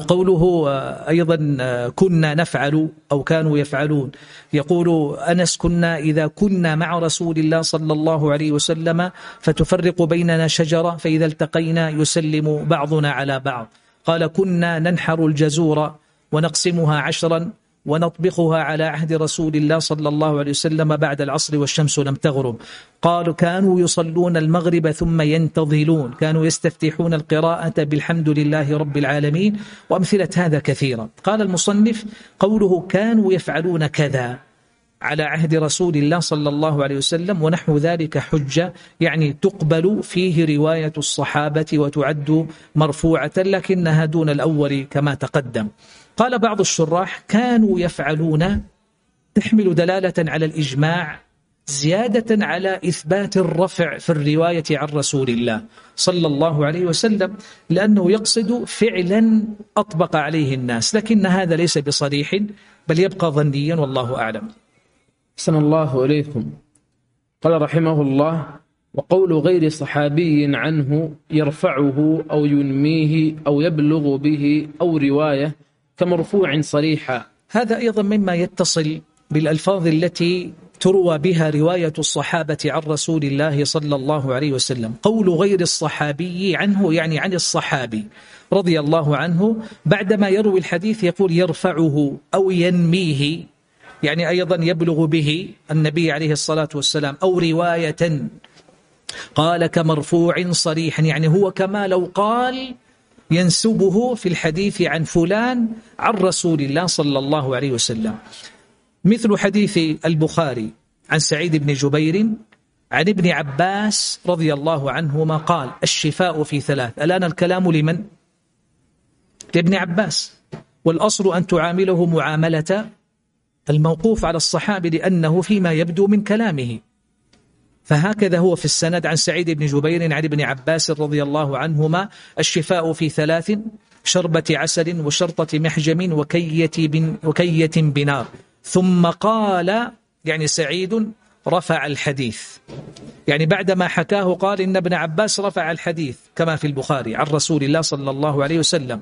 Speaker 1: قوله آه، أيضا آه، كنا نفعل أو كانوا يفعلون يقول أنس كنا إذا كنا مع رسول الله صلى الله عليه وسلم فتفرق بيننا شجرة فإذا التقينا يسلم بعضنا على بعض قال كنا ننحر الجزور ونقسمها عشرا ونطبقها على عهد رسول الله صلى الله عليه وسلم بعد العصر والشمس لم تغرب قالوا كانوا يصلون المغرب ثم ينتظلون كانوا يستفتحون القراءة بالحمد لله رب العالمين وأمثلة هذا كثيرا قال المصنف قوله كانوا يفعلون كذا على عهد رسول الله صلى الله عليه وسلم ونحو ذلك حجة يعني تقبل فيه رواية الصحابة وتعد مرفوعة لكنها دون الأول كما تقدم قال بعض الشراح كانوا يفعلون تحمل دلالة على الإجماع زيادة على إثبات الرفع في الرواية عن رسول الله صلى الله عليه وسلم لأنه يقصد فعلا أطبق عليه الناس لكن هذا ليس بصريح
Speaker 2: بل يبقى ظنيا والله أعلم حسن الله إليكم قال رحمه الله وقول غير صحابي عنه يرفعه أو ينميه أو يبلغ به أو رواية كمرفوع صريحة هذا أيضا مما يتصل بالألفاظ التي تروى بها رواية الصحابة عن
Speaker 1: رسول الله صلى الله عليه وسلم قول غير الصحابي عنه يعني عن الصحابي رضي الله عنه بعدما يروي الحديث يقول يرفعه أو ينميه يعني أيضا يبلغ به النبي عليه الصلاة والسلام أو رواية قال كمرفوع صريح يعني هو كما لو قال ينسبه في الحديث عن فلان عن رسول الله صلى الله عليه وسلم مثل حديث البخاري عن سعيد بن جبير عن ابن عباس رضي الله عنهما قال الشفاء في ثلاث الآن الكلام لمن؟ لابن عباس والأصل أن تعامله معاملة الموقوف على الصحابي لأنه فيما يبدو من كلامه فهكذا هو في السند عن سعيد بن جبير عن ابن عباس رضي الله عنهما الشفاء في ثلاث شربة عسل وشرطة محجم وكية, بن وكية بنار ثم قال يعني سعيد رفع الحديث يعني بعدما حكاه قال إن ابن عباس رفع الحديث كما في البخاري عن رسول الله صلى الله عليه وسلم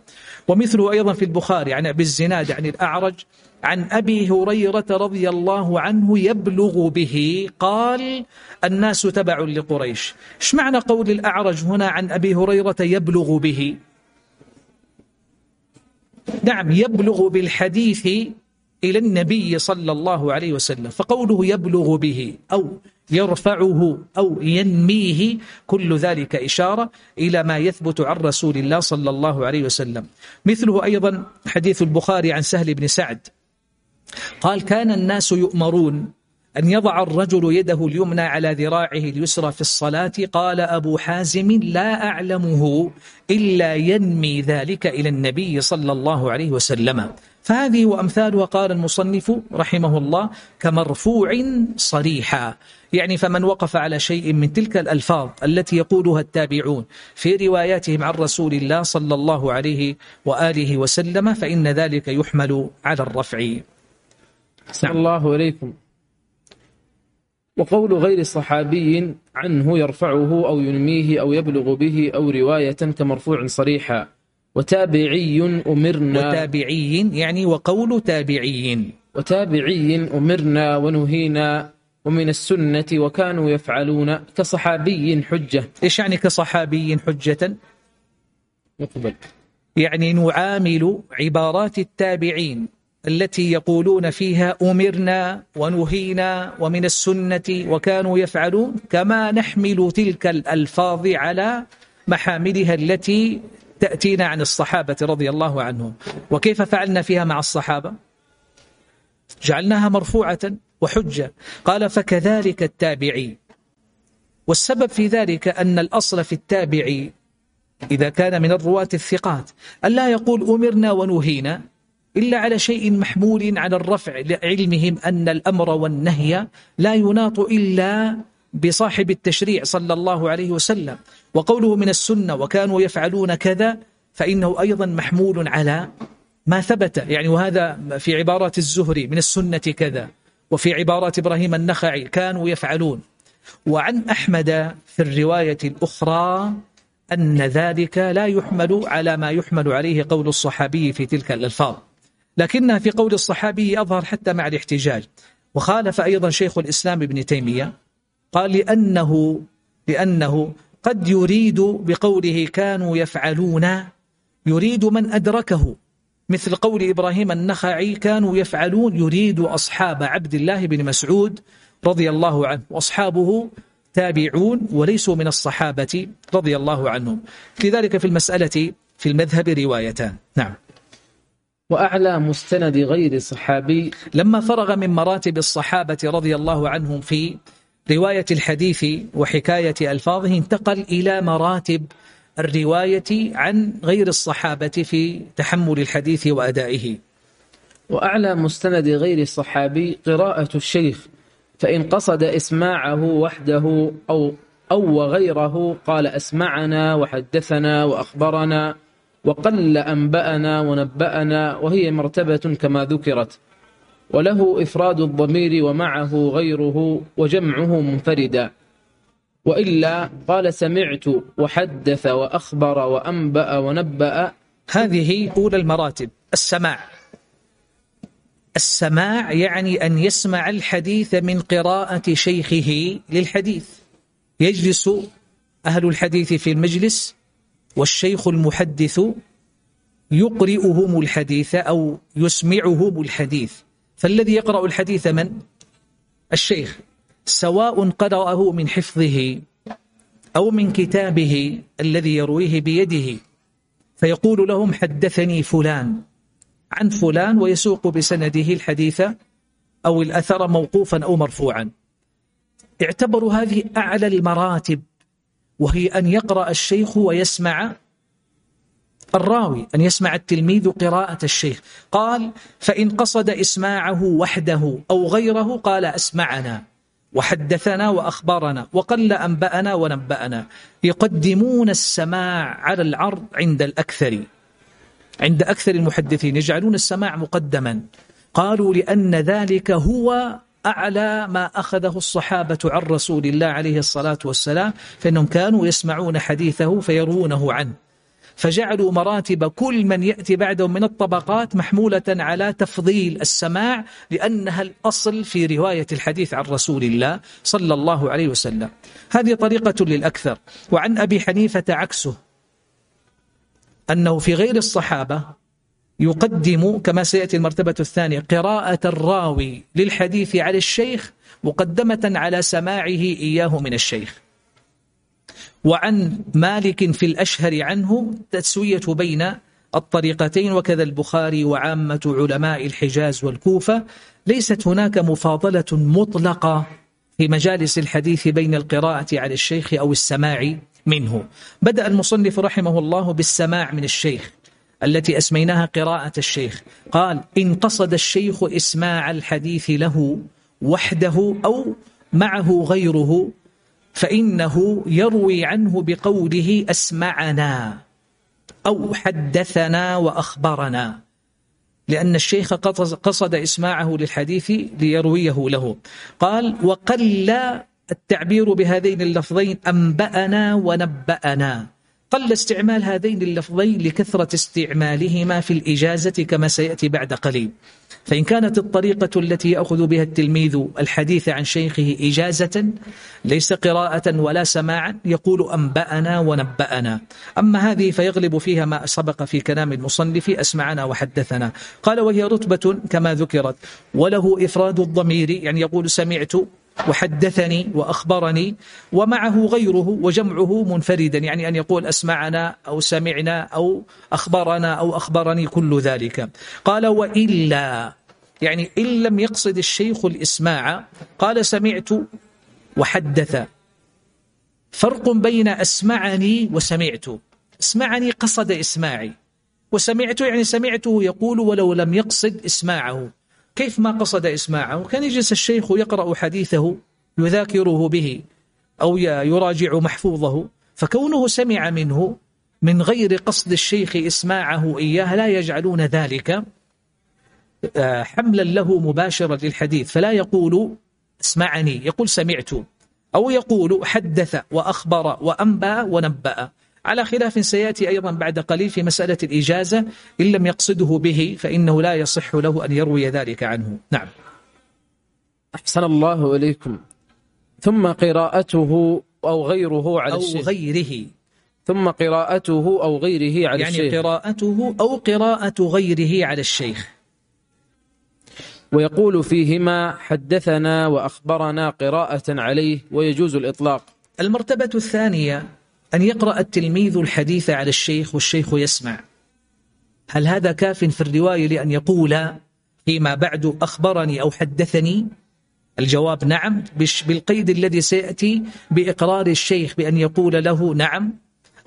Speaker 1: ومثله أيضا في البخاري عن أبي الزناد عن الأعرج عن أبي هريرة رضي الله عنه يبلغ به قال الناس تبع لقريش ايش معنى قول الأعرج هنا عن أبي هريرة يبلغ به نعم يبلغ بالحديث إلى النبي صلى الله عليه وسلم فقوله يبلغ به أو يرفعه أو ينميه كل ذلك إشارة إلى ما يثبت عن رسول الله صلى الله عليه وسلم مثله أيضا حديث البخاري عن سهل بن سعد قال كان الناس يؤمرون أن يضع الرجل يده اليمنى على ذراعه اليسرى في الصلاة قال أبو حازم لا أعلمه إلا ينمي ذلك إلى النبي صلى الله عليه وسلم فهذه وأمثالها قال المصنف رحمه الله كمرفوع صريحا يعني فمن وقف على شيء من تلك الألفاظ التي يقولها التابعون في رواياتهم عن رسول الله صلى الله عليه وآله وسلم فإن ذلك يحمل على الرفع
Speaker 2: صلى نعم. الله إليكم وقول غير صحابي عنه يرفعه أو ينميه أو يبلغ به أو رواية كمرفوع صريحا وتابعي أمرنا وتابعي يعني وقول تابعي وتابعي أمرنا ونهينا ومن السنة وكانوا يفعلون كصحابي حجة إيش يعني كصحابي حجة؟
Speaker 1: يقبل يعني نعامل عبارات التابعين التي يقولون فيها أمرنا ونهينا ومن السنة وكانوا يفعلون كما نحمل تلك الألفاظ على محاملها التي تأتينا عن الصحابة رضي الله عنهم وكيف فعلنا فيها مع الصحابة جعلناها مرفوعة وحجة قال فكذلك التابعي والسبب في ذلك أن الأصل في التابعي إذا كان من الرواة الثقات ألا يقول أمرنا ونهينا إلا على شيء محمول على الرفع لعلمهم أن الأمر والنهي لا يناط إلا بصاحب التشريع صلى الله عليه وسلم وقوله من السنة وكانوا يفعلون كذا فإنه أيضا محمول على ما ثبت يعني وهذا في عبارات الزهري من السنة كذا وفي عبارات إبراهيم النخعي كانوا يفعلون وعن أحمد في الرواية الأخرى أن ذلك لا يحمل على ما يحمل عليه قول الصحابي في تلك الألفاظ لكنها في قول الصحابي أظهر حتى مع الاحتجاج وخالف أيضا شيخ الإسلام ابن تيمية قال لأنه, لأنه قد يريد بقوله كانوا يفعلون يريد من أدركه مثل قول إبراهيم النخعي كانوا يفعلون يريد أصحاب عبد الله بن مسعود رضي الله عنه وأصحابه تابعون وليسوا من الصحابة رضي الله عنهم لذلك في المسألة في المذهب روايتان نعم
Speaker 2: وأعلى مستند غير صحابي
Speaker 1: لما فرغ من مراتب الصحابة رضي الله عنهم في رواية الحديث وحكاية ألفاظه انتقل إلى مراتب الرواية عن غير الصحابة في تحمل الحديث وأدائه
Speaker 2: وأعلى مستند غير الصحابي قراءة الشيخ فإن قصد إسماعه وحده أو أو وغيره قال أسمعنا وحدثنا وأخبرنا وقل أنبأنا ونبأنا وهي مرتبة كما ذكرت وله إفراد الضمير ومعه غيره وجمعه منفردا وإلا قال سمعت وحدث وأخبر وأنبأ ونبأ هذه أولى المراتب السماع
Speaker 1: السماع يعني أن يسمع الحديث من قراءة شيخه للحديث يجلس أهل الحديث في المجلس والشيخ المحدث يقرئهم الحديث أو يسمعهم الحديث فالذي يقرأ الحديث من؟ الشيخ سواء قرأه من حفظه أو من كتابه الذي يرويه بيده فيقول لهم حدثني فلان عن فلان ويسوق بسنده الحديث أو الأثر موقوفا أو مرفوعا اعتبروا هذه أعلى المراتب وهي أن يقرأ الشيخ ويسمع الراوي أن يسمع التلميذ قراءة الشيخ قال فإن قصد إسماعه وحده أو غيره قال أسمعنا وحدثنا وأخبرنا وقل أنبأنا ونبأنا يقدمون السماع على العرض عند الأكثر عند أكثر المحدثين يجعلون السماع مقدما قالوا لأن ذلك هو أعلى ما أخذه الصحابة عن رسول الله عليه الصلاة والسلام فإنهم كانوا يسمعون حديثه فيروونه عنه فجعلوا مراتب كل من يأتي بعدهم من الطبقات محمولة على تفضيل السماع لأنها الأصل في رواية الحديث عن رسول الله صلى الله عليه وسلم هذه طريقة للأكثر وعن أبي حنيفة عكسه أنه في غير الصحابة يقدم كما سيأتي المرتبة الثانية قراءة الراوي للحديث على الشيخ مقدمة على سماعه إياه من الشيخ وعن مالك في الأشهر عنه تسوية بين الطريقتين وكذا البخاري وعامة علماء الحجاز والكوفة ليست هناك مفاضلة مطلقة في مجالس الحديث بين القراءة على الشيخ أو السماع منه بدأ المصنف رحمه الله بالسماع من الشيخ التي أسميناها قراءة الشيخ قال إن قصد الشيخ إسماع الحديث له وحده أو معه غيره فإنه يروي عنه بقوله أسمعنا أو حدثنا وأخبرنا لأن الشيخ قصد إسماعه للحديث ليرويه له قال وقل التعبير بهذين اللفظين أنبأنا ونبأنا قل استعمال هذين اللفظين لكثرة استعمالهما في الإجازة كما سيأتي بعد قليل فإن كانت الطريقة التي يأخذ بها التلميذ الحديث عن شيخه إجازة ليس قراءة ولا سماعا يقول أنبأنا ونبأنا أما هذه فيغلب فيها ما سبق في كلام المصنف أسمعنا وحدثنا قال وهي رتبة كما ذكرت وله إفراد الضمير يعني يقول سمعت وحدثني وأخبرني ومعه غيره وجمعه منفردا يعني أن يقول أسمعنا أو سمعنا أو أخبرنا أو أخبرني كل ذلك قال وإلا يعني إن لم يقصد الشيخ الإسماع قال سمعت وحدث فرق بين أسمعني وسمعت اسمعني قصد إسماعي وسمعت يعني سمعته يقول ولو لم يقصد إسماعه كيف ما قصد إسماعه كان يجلس الشيخ يقرأ حديثه يذاكره به أو يراجع محفوظه فكونه سمع منه من غير قصد الشيخ إسماعه إياه لا يجعلون ذلك آه، حملا له مباشرة للحديث فلا يقول اسمعني يقول سمعت أو يقول حدث وأخبر وأنبأ ونبأ على خلاف سيأتي أيضا بعد قليل في مسألة الإجازة إن لم يقصده به فإنه لا يصح له أن يروي ذلك عنه
Speaker 2: نعم أحسن الله إليكم ثم قراءته أو غيره على أو الشيخ أو غيره ثم قراءته أو غيره على يعني الشيخ يعني قراءته أو قراءة غيره على الشيخ ويقول فيهما حدثنا وأخبرنا قراءة عليه ويجوز الإطلاق المرتبة الثانية أن يقرأ التلميذ الحديث على الشيخ والشيخ يسمع
Speaker 1: هل هذا كاف في الرواية لأن يقول فيما بعد أخبرني أو حدثني الجواب نعم بالقيد الذي سيأتي بإقرار الشيخ بأن يقول له نعم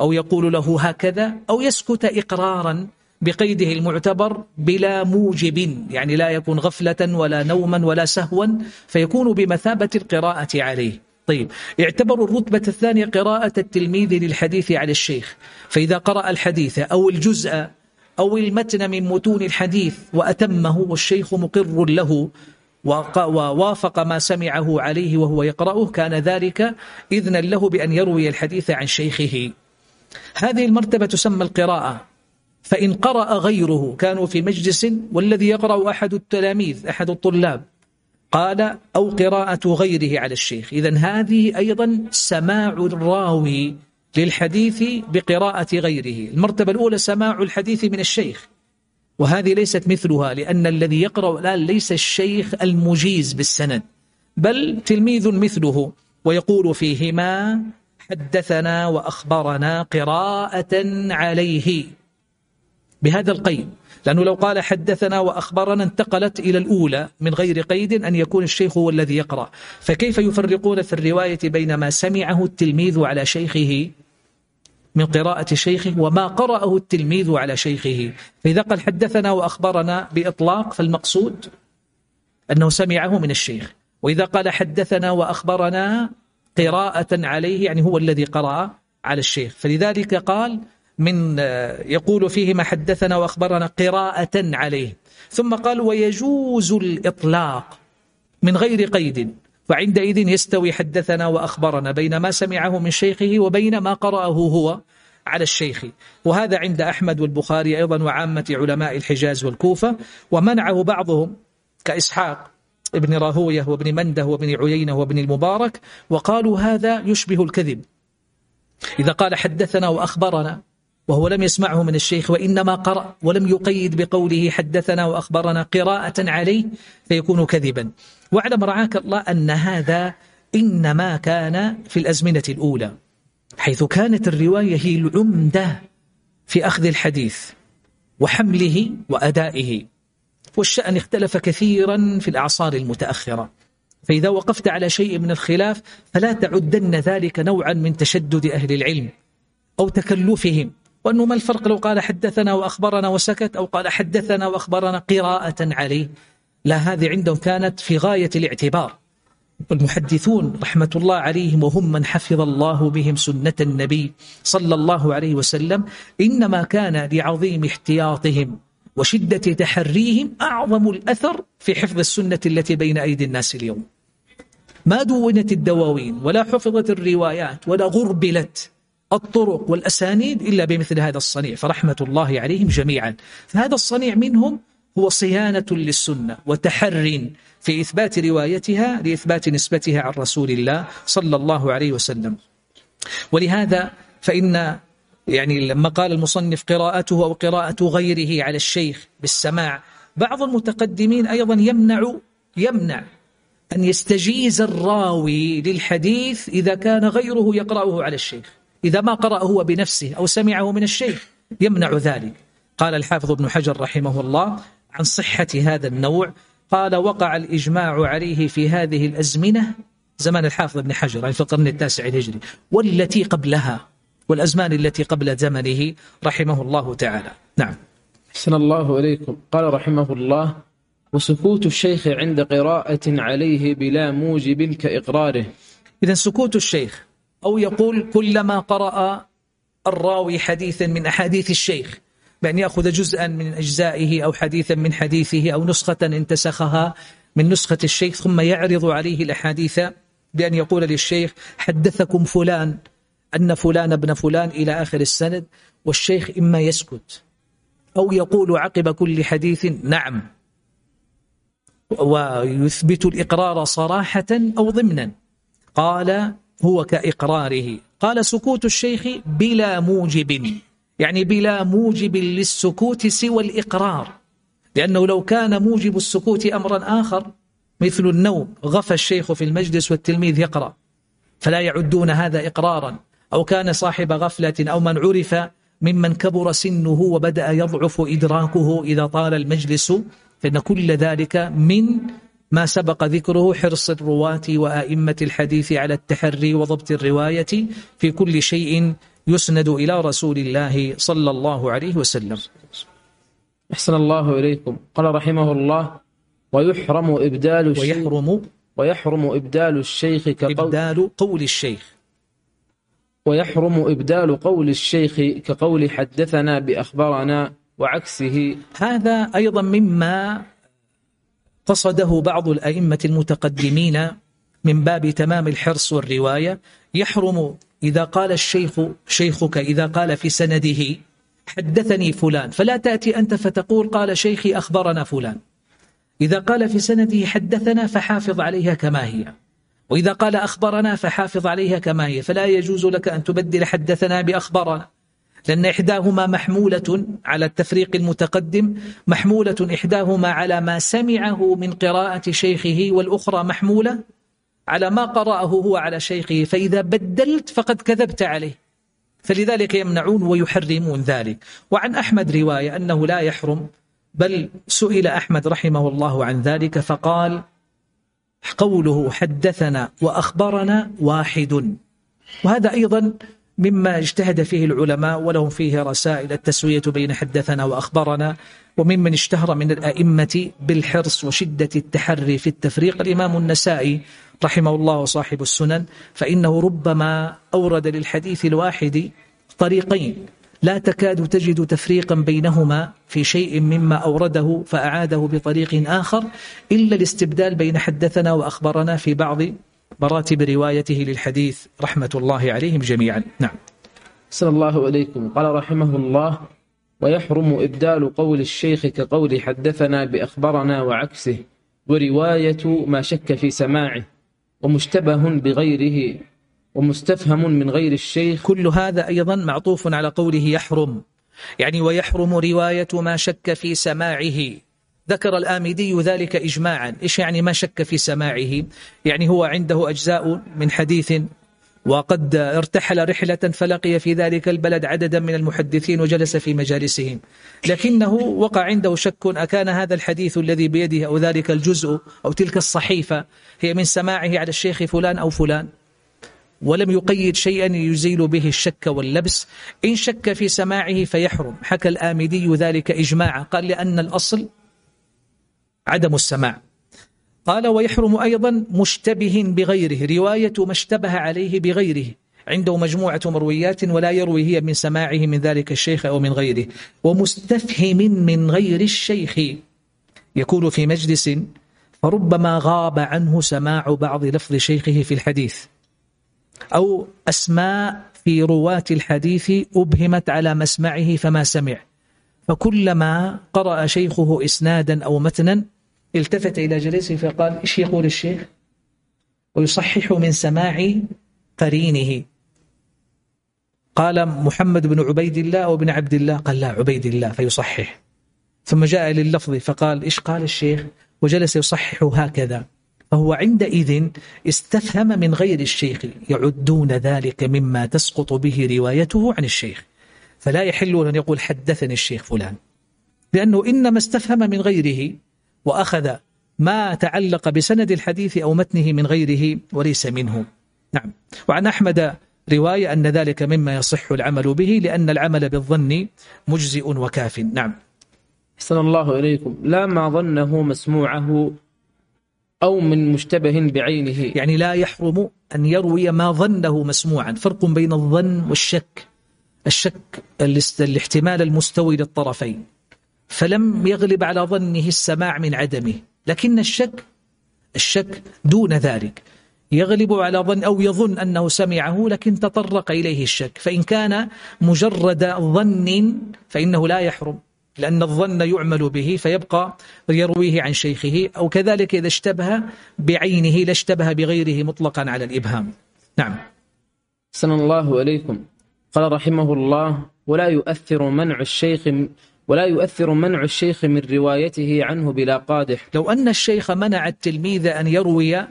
Speaker 1: أو يقول له هكذا أو يسكت إقرارا بقيده المعتبر بلا موجب يعني لا يكون غفلة ولا نوما ولا سهوا فيكون بمثابة القراءة عليه طيب اعتبروا الرتبة الثانية قراءة التلميذ للحديث على الشيخ فإذا قرأ الحديث أو الجزء أو المتن من متون الحديث وأتمه والشيخ مقر له ووافق ما سمعه عليه وهو يقرأه كان ذلك إذنا له بأن يروي الحديث عن شيخه هذه المرتبة تسمى القراءة فإن قرأ غيره كانوا في مجلس والذي يقرأ أحد التلاميذ أحد الطلاب قال أو قراءة غيره على الشيخ إذا هذه أيضا سماع الراوي للحديث بقراءة غيره المرتبة الأولى سماع الحديث من الشيخ وهذه ليست مثلها لأن الذي يقرأ الآن ليس الشيخ المجيز بالسند بل تلميذ مثله ويقول فيهما حدثنا وأخبرنا قراءة عليه بهذا القيد لأنه لو قال حدثنا وأخبرنا انتقلت إلى الأولى من غير قيد أن يكون الشيخ هو الذي يقرأ فكيف يفرقون في الرواية بين ما سمعه التلميذ على شيخه من قراءة شيخه وما قرأه التلميذ على شيخه فإذا قال حدثنا وأخبرنا بإطلاق فالمقصود أنه سمعه من الشيخ وإذا قال حدثنا وأخبرنا قراءة عليه يعني هو الذي قرأ على الشيخ فلذلك قال من آه، يقول فيه ما حدثنا وأخبرنا قراءة عليه ثم قال ويجوز الإطلاق من غير قيد وعندئذ يستوي حدثنا وأخبرنا بين ما سمعه من شيخه وبين ما قرأه هو على الشيخ وهذا عند أحمد والبخاري أيضا وعامة علماء الحجاز والكوفة ومنعه بعضهم كإسحاق ابن راهوية وابن منده وابن عيينة وابن المبارك وقالوا هذا يشبه الكذب إذا قال حدثنا وأخبرنا وهو لم يسمعه من الشيخ وإنما قرأ ولم يقيد بقوله حدثنا وأخبرنا قراءة عليه فيكون كذبا واعلم رعاك الله أن هذا إنما كان في الأزمنة الأولى حيث كانت الرواية هي العمدة في أخذ الحديث وحمله وأدائه والشأن اختلف كثيرا في الأعصار المتأخرة فإذا وقفت على شيء من الخلاف فلا تعدن ذلك نوعا من تشدد أهل العلم أو تكلفهم وأنه ما الفرق لو قال حدثنا وأخبرنا وسكت أو قال حدثنا وأخبرنا قراءة عليه لا هذه عندهم كانت في غاية الاعتبار والمحدثون رحمة الله عليهم وهم من حفظ الله بهم سنة النبي صلى الله عليه وسلم إنما كان لعظيم احتياطهم وشدة تحريهم أعظم الأثر في حفظ السنة التي بين أيدي الناس اليوم ما دونت الدواوين ولا حفظت الروايات ولا غربلت الطرق والأسانيد إلا بمثل هذا الصنيع فرحمة الله عليهم جميعا فهذا الصنيع منهم هو صيانة للسنة وتحر في إثبات روايتها لإثبات نسبتها عن رسول الله صلى الله عليه وسلم ولهذا فإن يعني لما قال المصنف قراءته أو قراءة غيره على الشيخ بالسماع بعض المتقدمين أيضا يمنع يمنع أن يستجيز الراوي للحديث إذا كان غيره يقرأه على الشيخ إذا ما قرأ هو بنفسه أو سمعه من الشيخ يمنع ذلك قال الحافظ ابن حجر رحمه الله عن صحة هذا النوع قال وقع الإجماع عليه في هذه الأزمنة زمان الحافظ ابن حجر يعني في القرن التاسع الهجري والتي قبلها والأزمان التي قبل زمنه رحمه الله تعالى
Speaker 2: نعم أحسن الله إليكم قال رحمه الله وسكوت الشيخ عند قراءة عليه بلا موجب كإقراره إذا سكوت الشيخ
Speaker 1: أو يقول كلما قرأ الراوي حديثا من أحاديث الشيخ بأن يأخذ جزءا من أجزائه أو حديثا من حديثه أو نسخة انتسخها من نسخة الشيخ ثم يعرض عليه الأحاديث بأن يقول للشيخ حدثكم فلان أن فلان ابن فلان إلى آخر السند والشيخ إما يسكت أو يقول عقب كل حديث نعم ويثبت الإقرار صراحة أو ضمنا قال هو كإقراره قال سكوت الشيخ بلا موجب يعني بلا موجب للسكوت سوى الإقرار لأنه لو كان موجب السكوت أمرا آخر مثل النوم غفى الشيخ في المجلس والتلميذ يقرأ فلا يعدون هذا إقرارا أو كان صاحب غفلة أو من عرف ممن كبر سنه وبدأ يضعف إدراكه إذا طال المجلس فإن كل ذلك من ما سبق ذكره حرص الرواة وآئمة الحديث على التحري وضبط الرواية في كل شيء يسند إلى رسول الله صلى الله عليه وسلم
Speaker 2: أحسن الله إليكم قال رحمه الله ويحرم إبدال الشيخ ويحرم ويحرم إبدال الشيخ كقول إبدال قول الشيخ ويحرم إبدال قول الشيخ كقول حدثنا بأخبرنا وعكسه هذا أيضا مما قصده
Speaker 1: بعض الأئمة المتقدمين من باب تمام الحرص والرواية يحرم إذا قال الشيخ شيخك إذا قال في سنده حدثني فلان فلا تأتي أنت فتقول قال شيخي أخبرنا فلان إذا قال في سنده حدثنا فحافظ عليها كما هي وإذا قال أخبرنا فحافظ عليها كما هي فلا يجوز لك أن تبدل حدثنا بأخبرنا لأن إحداهما محمولة على التفريق المتقدم محمولة إحداهما على ما سمعه من قراءة شيخه والأخرى محمولة على ما قرأه هو على شيخه فإذا بدلت فقد كذبت عليه فلذلك يمنعون ويحرمون ذلك وعن أحمد رواية أنه لا يحرم بل سئل أحمد رحمه الله عن ذلك فقال قوله حدثنا وأخبرنا واحد وهذا أيضا مما اجتهد فيه العلماء ولهم فيه رسائل التسوية بين حدثنا وأخبرنا وممن اشتهر من الأئمة بالحرص وشدة التحري في التفريق الإمام النسائي رحمه الله صاحب السنن فإنه ربما أورد للحديث الواحد طريقين لا تكاد تجد تفريقا بينهما في شيء مما أورده فأعاده بطريق آخر إلا الاستبدال بين حدثنا وأخبرنا في بعض مراتب روايته للحديث رحمة
Speaker 2: الله عليهم جميعا نعم صلى الله عليكم قال رحمه الله ويحرم إبدال قول الشيخ كقول حدثنا بأخبرنا وعكسه ورواية ما شك في سماعه ومشتبه بغيره ومستفهم من غير الشيخ كل هذا أيضا معطوف على قوله يحرم يعني ويحرم
Speaker 1: رواية ما شك في سماعه ذكر الآمدي ذلك إجماعا إيش يعني ما شك في سماعه يعني هو عنده أجزاء من حديث وقد ارتحل رحلة فلقي في ذلك البلد عددا من المحدثين وجلس في مجالسهم لكنه وقع عنده شك أكان هذا الحديث الذي بيده أو ذلك الجزء أو تلك الصحيفة هي من سماعه على الشيخ فلان أو فلان ولم يقيد شيئا يزيل به الشك واللبس إن شك في سماعه فيحرم حكى الآمدي ذلك إجماعا قال لأن الأصل عدم السماع قال ويحرم أيضا مشتبه بغيره رواية ما اشتبه عليه بغيره عنده مجموعة مرويات ولا يروي هي من سماعه من ذلك الشيخ أو من غيره ومستفهم من غير الشيخ يكون في مجلس فربما غاب عنه سماع بعض لفظ شيخه في الحديث أو أسماء في رواة الحديث أبهمت على مسمعه فما سمع فكلما قرأ شيخه إسنادا أو متنا التفت إلى جليسه فقال إيش يقول الشيخ ويصحح من سماع قرينه قال محمد بن عبيد الله وابن عبد الله قال لا عبيد الله فيصحح ثم جاء لللفظ فقال إيش قال الشيخ وجلس يصحح هكذا فهو عندئذ استفهم من غير الشيخ يعدون ذلك مما تسقط به روايته عن الشيخ فلا يحل أن يقول حدثني الشيخ فلان لأنه إنما استفهم من غيره وأخذ ما تعلق بسند الحديث أو متنه من غيره وليس منه نعم وعن أحمد رواية أن ذلك مما يصح العمل به لأن العمل بالظن مجزئ وكاف
Speaker 2: نعم أحسن الله إليكم لا ما ظنه مسموعه أو من مشتبه بعينه يعني لا يحرم أن يروي ما ظنه مسموعا
Speaker 1: فرق بين الظن والشك الشك الاحتمال المستوي للطرفين فلم يغلب على ظنه السماع من عدمه لكن الشك الشك دون ذلك يغلب على ظن أو يظن أنه سمعه لكن تطرق إليه الشك فإن كان مجرد ظن فإنه لا يحرم لأن الظن يعمل به فيبقى يرويه عن شيخه أو كذلك إذا اشتبه بعينه لا اشتبه بغيره مطلقا على الإبهام
Speaker 2: نعم سن الله عليكم قال رحمه الله ولا يؤثر منع الشيخ ولا يؤثر منع الشيخ من روايته عنه بلا قادح لو أن الشيخ منع
Speaker 1: التلميذ أن يروي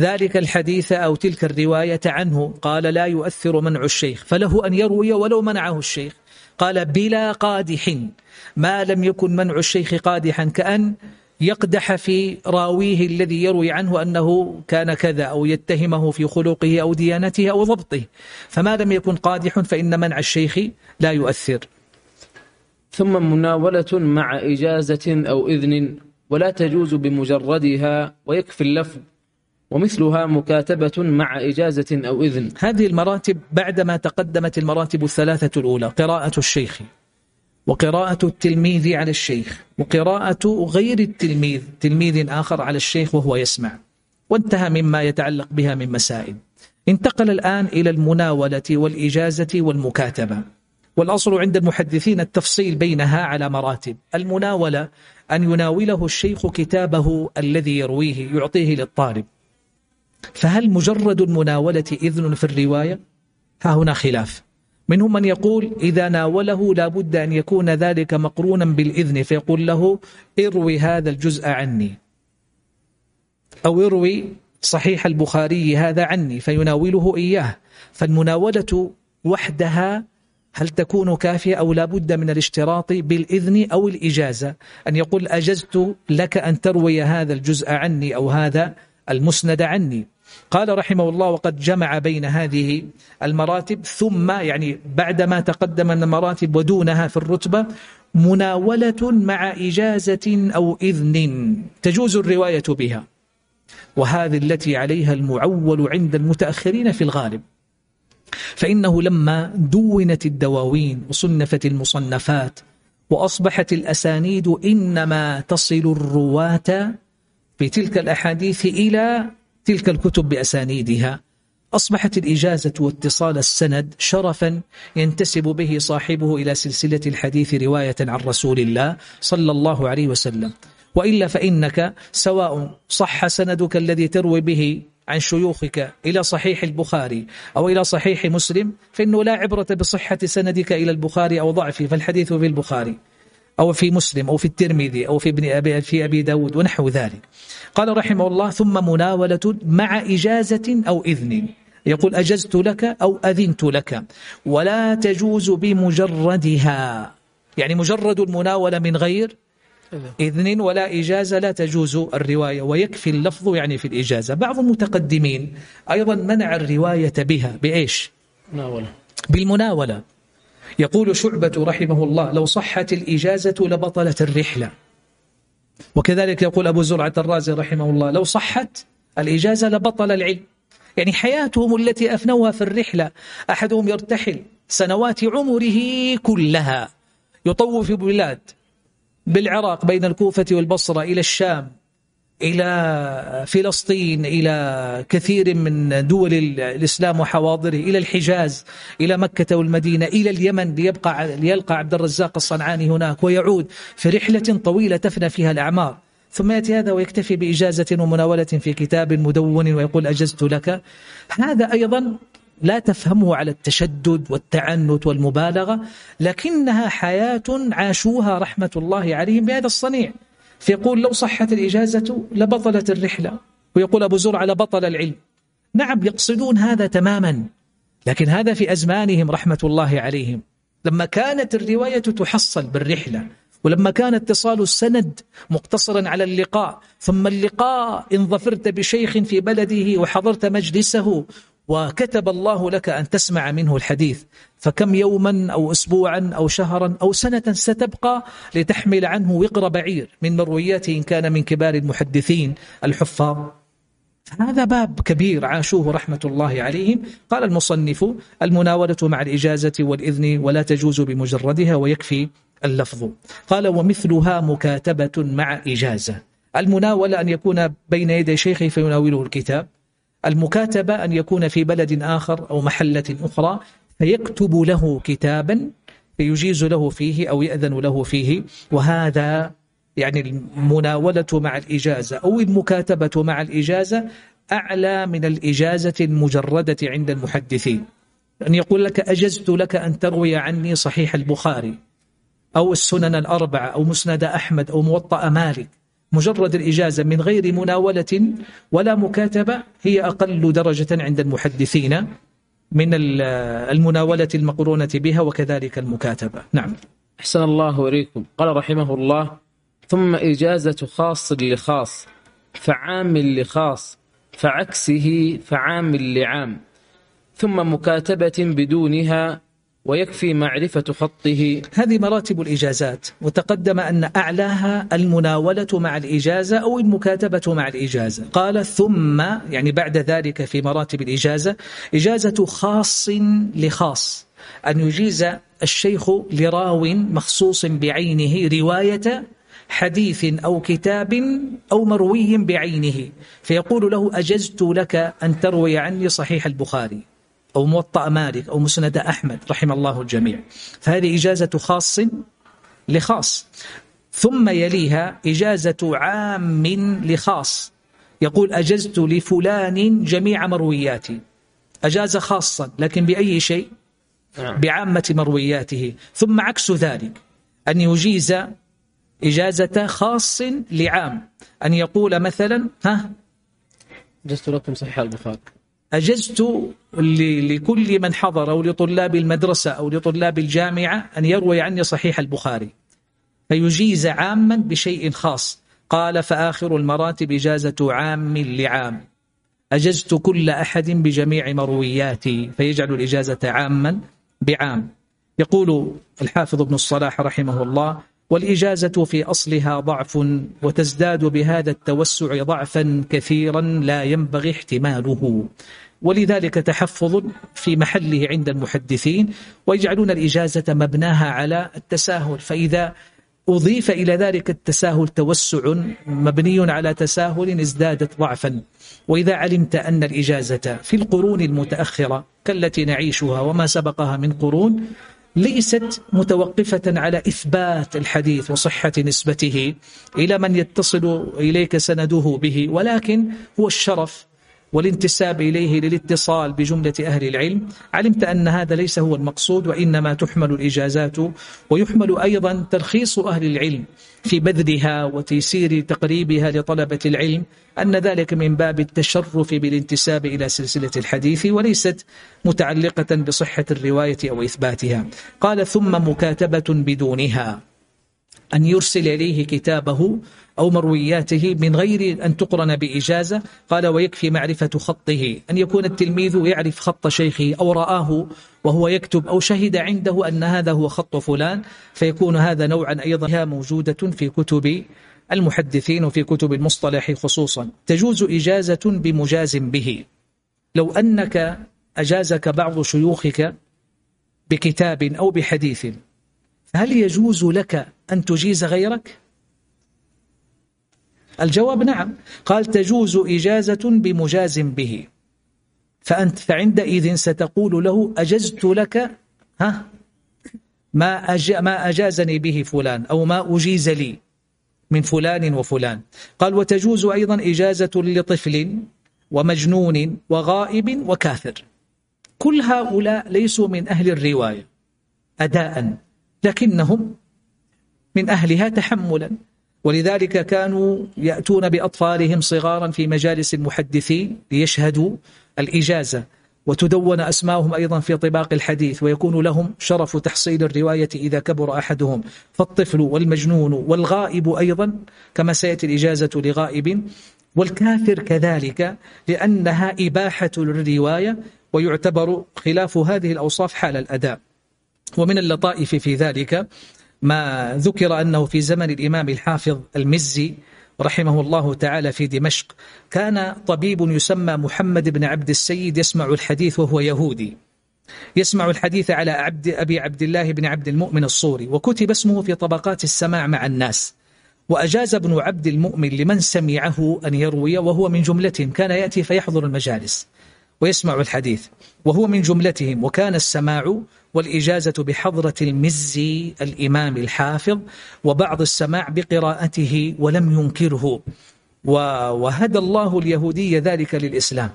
Speaker 1: ذلك الحديث أو تلك الرواية عنه قال لا يؤثر منع الشيخ فله أن يروي ولو منعه الشيخ قال بلا قادح ما لم يكن منع الشيخ قادحا كأن يقدح في راويه الذي يروي عنه أنه كان كذا أو يتهمه في خلقه أو ديانته أو ضبطه
Speaker 2: فما لم يكن قادح فإن منع الشيخ لا يؤثر ثم مناولة مع إجازة أو إذن ولا تجوز بمجردها ويكفي اللفظ ومثلها مكاتبة مع إجازة أو إذن هذه المراتب بعدما تقدمت المراتب الثلاثة الأولى قراءة الشيخ
Speaker 1: وقراءة التلميذ على الشيخ وقراءة غير التلميذ تلميذ آخر على الشيخ وهو يسمع وانتهى مما يتعلق بها من مسائل انتقل الآن إلى المناولة والإجازة والمكاتبة والأصل عند المحدثين التفصيل بينها على مراتب المناولة أن يناوله الشيخ كتابه الذي يرويه يعطيه للطالب فهل مجرد المناولة إذن في الرواية؟ ها هنا خلاف منهم من يقول إذا ناوله لابد أن يكون ذلك مقرونا بالإذن فيقول له اروي هذا الجزء عني أو اروي صحيح البخاري هذا عني فيناوله إياه فالمناولة وحدها هل تكون كافية أو لا بد من الاشتراط بالإذن أو الإجازة أن يقول أجزت لك أن تروي هذا الجزء عني أو هذا المسند عني قال رحمه الله وقد جمع بين هذه المراتب ثم يعني بعدما تقدم المراتب ودونها في الرتبة مناولة مع إجازة أو إذن تجوز الرواية بها وهذه التي عليها المعول عند المتأخرين في الغالب فإنه لما دونت الدواوين وصنفت المصنفات وأصبحت الأسانيد إنما تصل الرواة بتلك الأحاديث إلى تلك الكتب بأسانيدها أصبحت الإجازة واتصال السند شرفا ينتسب به صاحبه إلى سلسلة الحديث رواية عن رسول الله صلى الله عليه وسلم وإلا فإنك سواء صح سندك الذي تروي به عن شيوخك إلى صحيح البخاري أو إلى صحيح مسلم فإنه لا عبرة بصحة سندك إلى البخاري أو ضعفه فالحديث في البخاري أو في مسلم أو في الترمذي أو في ابن أبي في أبي داود ونحو ذلك قال رحمه الله ثم مناولة مع إجازة أو إذن يقول أجزت لك أو أذنت لك ولا تجوز بمجردها يعني مجرد المناولة من غير إذن ولا إجازة لا تجوز الرواية ويكفي اللفظ يعني في الإجازة بعض المتقدمين أيضا منع الرواية بها بإيش مناولة. بالمناولة يقول شعبة رحمه الله لو صحت الإجازة لبطلت الرحلة وكذلك يقول أبو زرعة الرازي رحمه الله لو صحت الإجازة لبطل العلم يعني حياتهم التي أفنوها في الرحلة أحدهم يرتحل سنوات عمره كلها يطوف بلاد بالعراق بين الكوفة والبصرة إلى الشام إلى فلسطين إلى كثير من دول الإسلام وحواضره إلى الحجاز إلى مكة والمدينة إلى اليمن ليبقى ليلقى عبد الرزاق الصنعاني هناك ويعود في رحلة طويلة تفنى فيها الأعمار ثم يأتي هذا ويكتفي بإجازة ومناولة في كتاب مدون ويقول أجزت لك هذا أيضا لا تفهمه على التشدد والتعنت والمبالغة لكنها حياة عاشوها رحمة الله عليهم بهذا الصنيع فيقول لو صحت الإجازة لبطلت الرحلة ويقول أبو زرعة لبطل العلم نعم يقصدون هذا تماما لكن هذا في أزمانهم رحمة الله عليهم لما كانت الرواية تحصل بالرحلة ولما كان اتصال السند مقتصرا على اللقاء ثم اللقاء إن ظفرت بشيخ في بلده وحضرت مجلسه وكتب الله لك أن تسمع منه الحديث فكم يوما أو أسبوعا أو شهرا أو سنة ستبقى لتحمل عنه وقر بعير من مروياته إن كان من كبار المحدثين الحفاظ هذا باب كبير عاشوه رحمة الله عليهم قال المصنف المناولة مع الإجازة والإذن ولا تجوز بمجردها ويكفي اللفظ قال ومثلها مكاتبة مع إجازة المناولة أن يكون بين يدي شيخه فيناوله الكتاب المكاتبة أن يكون في بلد آخر أو محلة أخرى فيكتب له كتابا فيجيز له فيه أو يأذن له فيه وهذا يعني المناولة مع الإجازة أو المكاتبة مع الإجازة أعلى من الإجازة المجردة عند المحدثين أن يقول لك أجزت لك أن تروي عني صحيح البخاري أو السنن الأربعة أو مسند أحمد أو موطأ مالك مجرد الإجازة من غير مناولة ولا مكاتبة هي أقل درجة عند المحدثين من
Speaker 2: المناولة المقرونة بها وكذلك المكاتبة نعم أحسن الله إليكم قال رحمه الله ثم إجازة خاص لخاص فعام لخاص فعكسه فعام لعام ثم مكاتبة بدونها ويكفي معرفة خطه هذه مراتب الإجازات
Speaker 1: وتقدم أن أعلاها المناولة مع الإجازة أو المكاتبة مع الإجازة قال ثم يعني بعد ذلك في مراتب الإجازة إجازة خاص لخاص أن يجيز الشيخ لراو مخصوص بعينه رواية حديث أو كتاب أو مروي بعينه فيقول له أجزت لك أن تروي عني صحيح البخاري أو موطأ مالك أو مسند أحمد رحم الله الجميع فهذه إجازة خاص لخاص ثم يليها إجازة عام لخاص يقول أجزت لفلان جميع مروياتي أجاز خاصا لكن بأي شيء نعم. بعامة مروياته ثم عكس ذلك أن يجيز إجازة خاص لعام أن يقول مثلا ها جزت لكم صحيح البخاري أجزت لكل من حضر أو لطلاب المدرسة أو لطلاب الجامعة أن يروي عني صحيح البخاري فيجيز عاما بشيء خاص قال فآخر المراتب إجازة عام لعام أجزت كل أحد بجميع مروياتي فيجعل الإجازة عاما بعام يقول الحافظ ابن الصلاح رحمه الله والإجازة في أصلها ضعف وتزداد بهذا التوسع ضعفا كثيرا لا ينبغي احتماله ولذلك تحفظ في محله عند المحدثين ويجعلون الإجازة مبناها على التساهل فإذا أضيف إلى ذلك التساهل توسع مبني على تساهل ازدادت ضعفا وإذا علمت أن الإجازة في القرون المتأخرة كالتي نعيشها وما سبقها من قرون ليست متوقفة على إثبات الحديث وصحة نسبته إلى من يتصل إليك سنده به ولكن هو الشرف والانتساب إليه للاتصال بجملة أهل العلم علمت أن هذا ليس هو المقصود وإنما تحمل الإجازات ويحمل أيضا تلخيص أهل العلم في بذلها وتيسير تقريبها لطلبة العلم أن ذلك من باب التشرف بالانتساب إلى سلسلة الحديث وليست متعلقة بصحة الرواية أو إثباتها قال ثم مكاتبة بدونها أن يرسل إليه كتابه أو مروياته من غير أن تقرن بإجازة قال ويكفي معرفة خطه أن يكون التلميذ يعرف خط شيخه أو رآه وهو يكتب أو شهد عنده أن هذا هو خط فلان فيكون هذا نوعا أيضا موجودة في كتب المحدثين وفي كتب المصطلح خصوصا تجوز إجازة بمجاز به لو أنك أجازك بعض شيوخك بكتاب أو بحديث هل يجوز لك أن تجيز غيرك؟ الجواب نعم قال تجوز إجازة بمجاز به فأنت فعندئذ ستقول له أجزت لك ها ما, أج ما أجازني به فلان أو ما أجيز لي من فلان وفلان قال وتجوز أيضا إجازة لطفل ومجنون وغائب وكافر كل هؤلاء ليسوا من أهل الرواية أداء لكنهم من أهلها تحملا ولذلك كانوا يأتون بأطفالهم صغارا في مجالس المحدثين ليشهدوا الإجازة وتدون أسماؤهم أيضا في طباق الحديث ويكون لهم شرف تحصيل الرواية إذا كبر أحدهم فالطفل والمجنون والغائب أيضا كما سيأتي الإجازة لغائب والكافر كذلك لأنها إباحة للرواية ويعتبر خلاف هذه الأوصاف حال الأداء ومن اللطائف في ذلك ما ذكر أنه في زمن الإمام الحافظ المزي رحمه الله تعالى في دمشق كان طبيب يسمى محمد بن عبد السيد يسمع الحديث وهو يهودي يسمع الحديث على عبد أبي عبد الله بن عبد المؤمن الصوري وكتب اسمه في طبقات السماع مع الناس وأجاز ابن عبد المؤمن لمن سمعه أن يروي وهو من جملتهم كان يأتي فيحضر المجالس ويسمع الحديث وهو من جملتهم وكان السماع والإجازة بحضرة المزي الإمام الحافظ وبعض السماع بقراءته ولم ينكره وهدى الله اليهودية ذلك للإسلام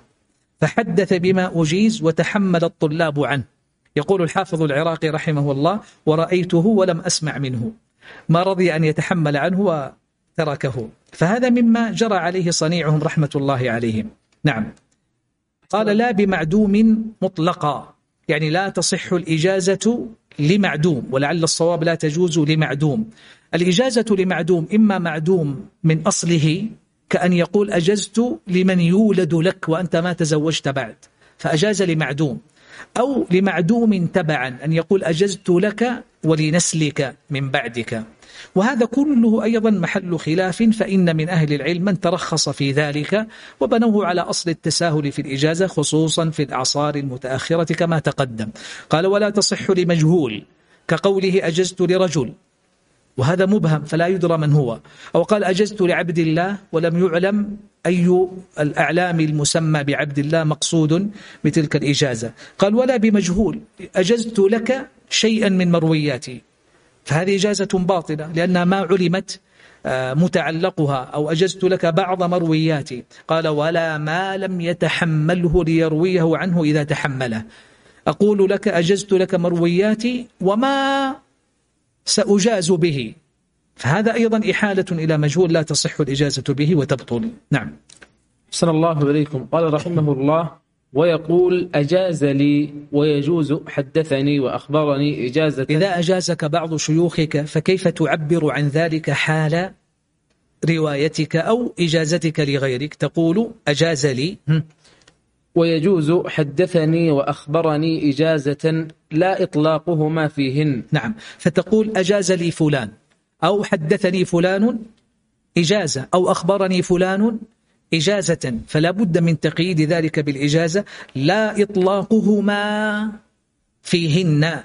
Speaker 1: فحدث بما أجيز وتحمل الطلاب عنه يقول الحافظ العراقي رحمه الله ورأيته ولم أسمع منه ما رضي أن يتحمل عنه وتركه فهذا مما جرى عليه صنيعهم رحمة الله عليهم نعم قال لا بمعدوم مطلقا يعني لا تصح الإجازة لمعدوم ولعل الصواب لا تجوز لمعدوم الإجازة لمعدوم إما معدوم من أصله كأن يقول أجزت لمن يولد لك وأنت ما تزوجت بعد فأجاز لمعدوم أو لمعدوم تبعا أن يقول أجزت لك ولنسلك من بعدك وهذا كله أيضا محل خلاف فإن من أهل العلم من ترخص في ذلك وبنوه على أصل التساهل في الإجازة خصوصا في الأعصار المتأخرة كما تقدم قال ولا تصح لمجهول كقوله أجزت لرجل وهذا مبهم فلا يدرى من هو أو قال أجزت لعبد الله ولم يعلم أي الأعلام المسمى بعبد الله مقصود بتلك الإجازة قال ولا بمجهول أجزت لك شيئا من مروياتي فهذه إجازة باطلة لأنها ما علمت آه، متعلقها أو أجزت لك بعض مروياتي قال ولا ما لم يتحمله ليرويه عنه إذا تحمله أقول لك أجزت لك مروياتي وما سأجاز به فهذا أيضا إحالة إلى مجهول لا تصح الإجازة به وتبطل نعم
Speaker 2: صلى الله عليكم قال رحمه الله ويقول أجاز لي ويجوز حدثني وأخبرني إجازة إذا أجازك بعض شيوخك فكيف تعبر عن ذلك حال روايتك أو إجازتك لغيرك تقول أجاز لي ويجوز حدثني وأخبرني إجازة لا إطلاقهما فيهن نعم فتقول أجاز لي فلان
Speaker 1: أو حدثني فلان إجازة أو أخبرني فلان إجازة فلا بد من تقييد ذلك بالإجازة لا إطلاقهما فيهن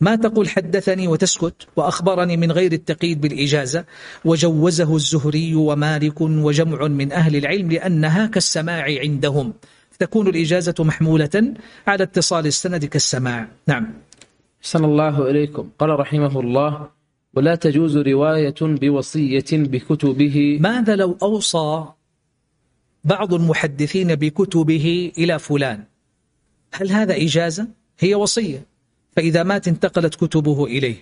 Speaker 1: ما تقول حدثني وتسكت وأخبرني من غير التقييد بالإجازة وجوزه الزهري ومالك وجمع من أهل العلم لأنها كالسماع عندهم تكون الإجازة محمولة على اتصال السند
Speaker 2: كالسماع نعم صلى الله إليكم قال رحمه الله ولا تجوز رواية بوصية بكتبه ماذا لو أوصى
Speaker 1: بعض المحدثين بكتبه إلى فلان هل هذا إجازة؟ هي وصية فإذا مات انتقلت كتبه إليه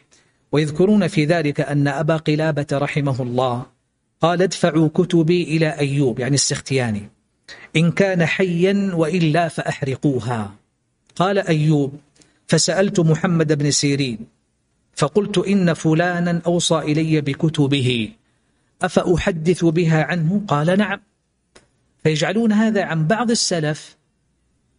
Speaker 1: ويذكرون في ذلك أن أبا قلابة رحمه الله قال ادفعوا كتبي إلى أيوب يعني السختياني إن كان حيا وإلا فأحرقوها قال أيوب فسألت محمد بن سيرين فقلت إن فلانا أوصى إلي بكتبه أفأحدث بها عنه؟ قال نعم فيجعلون هذا عن بعض السلف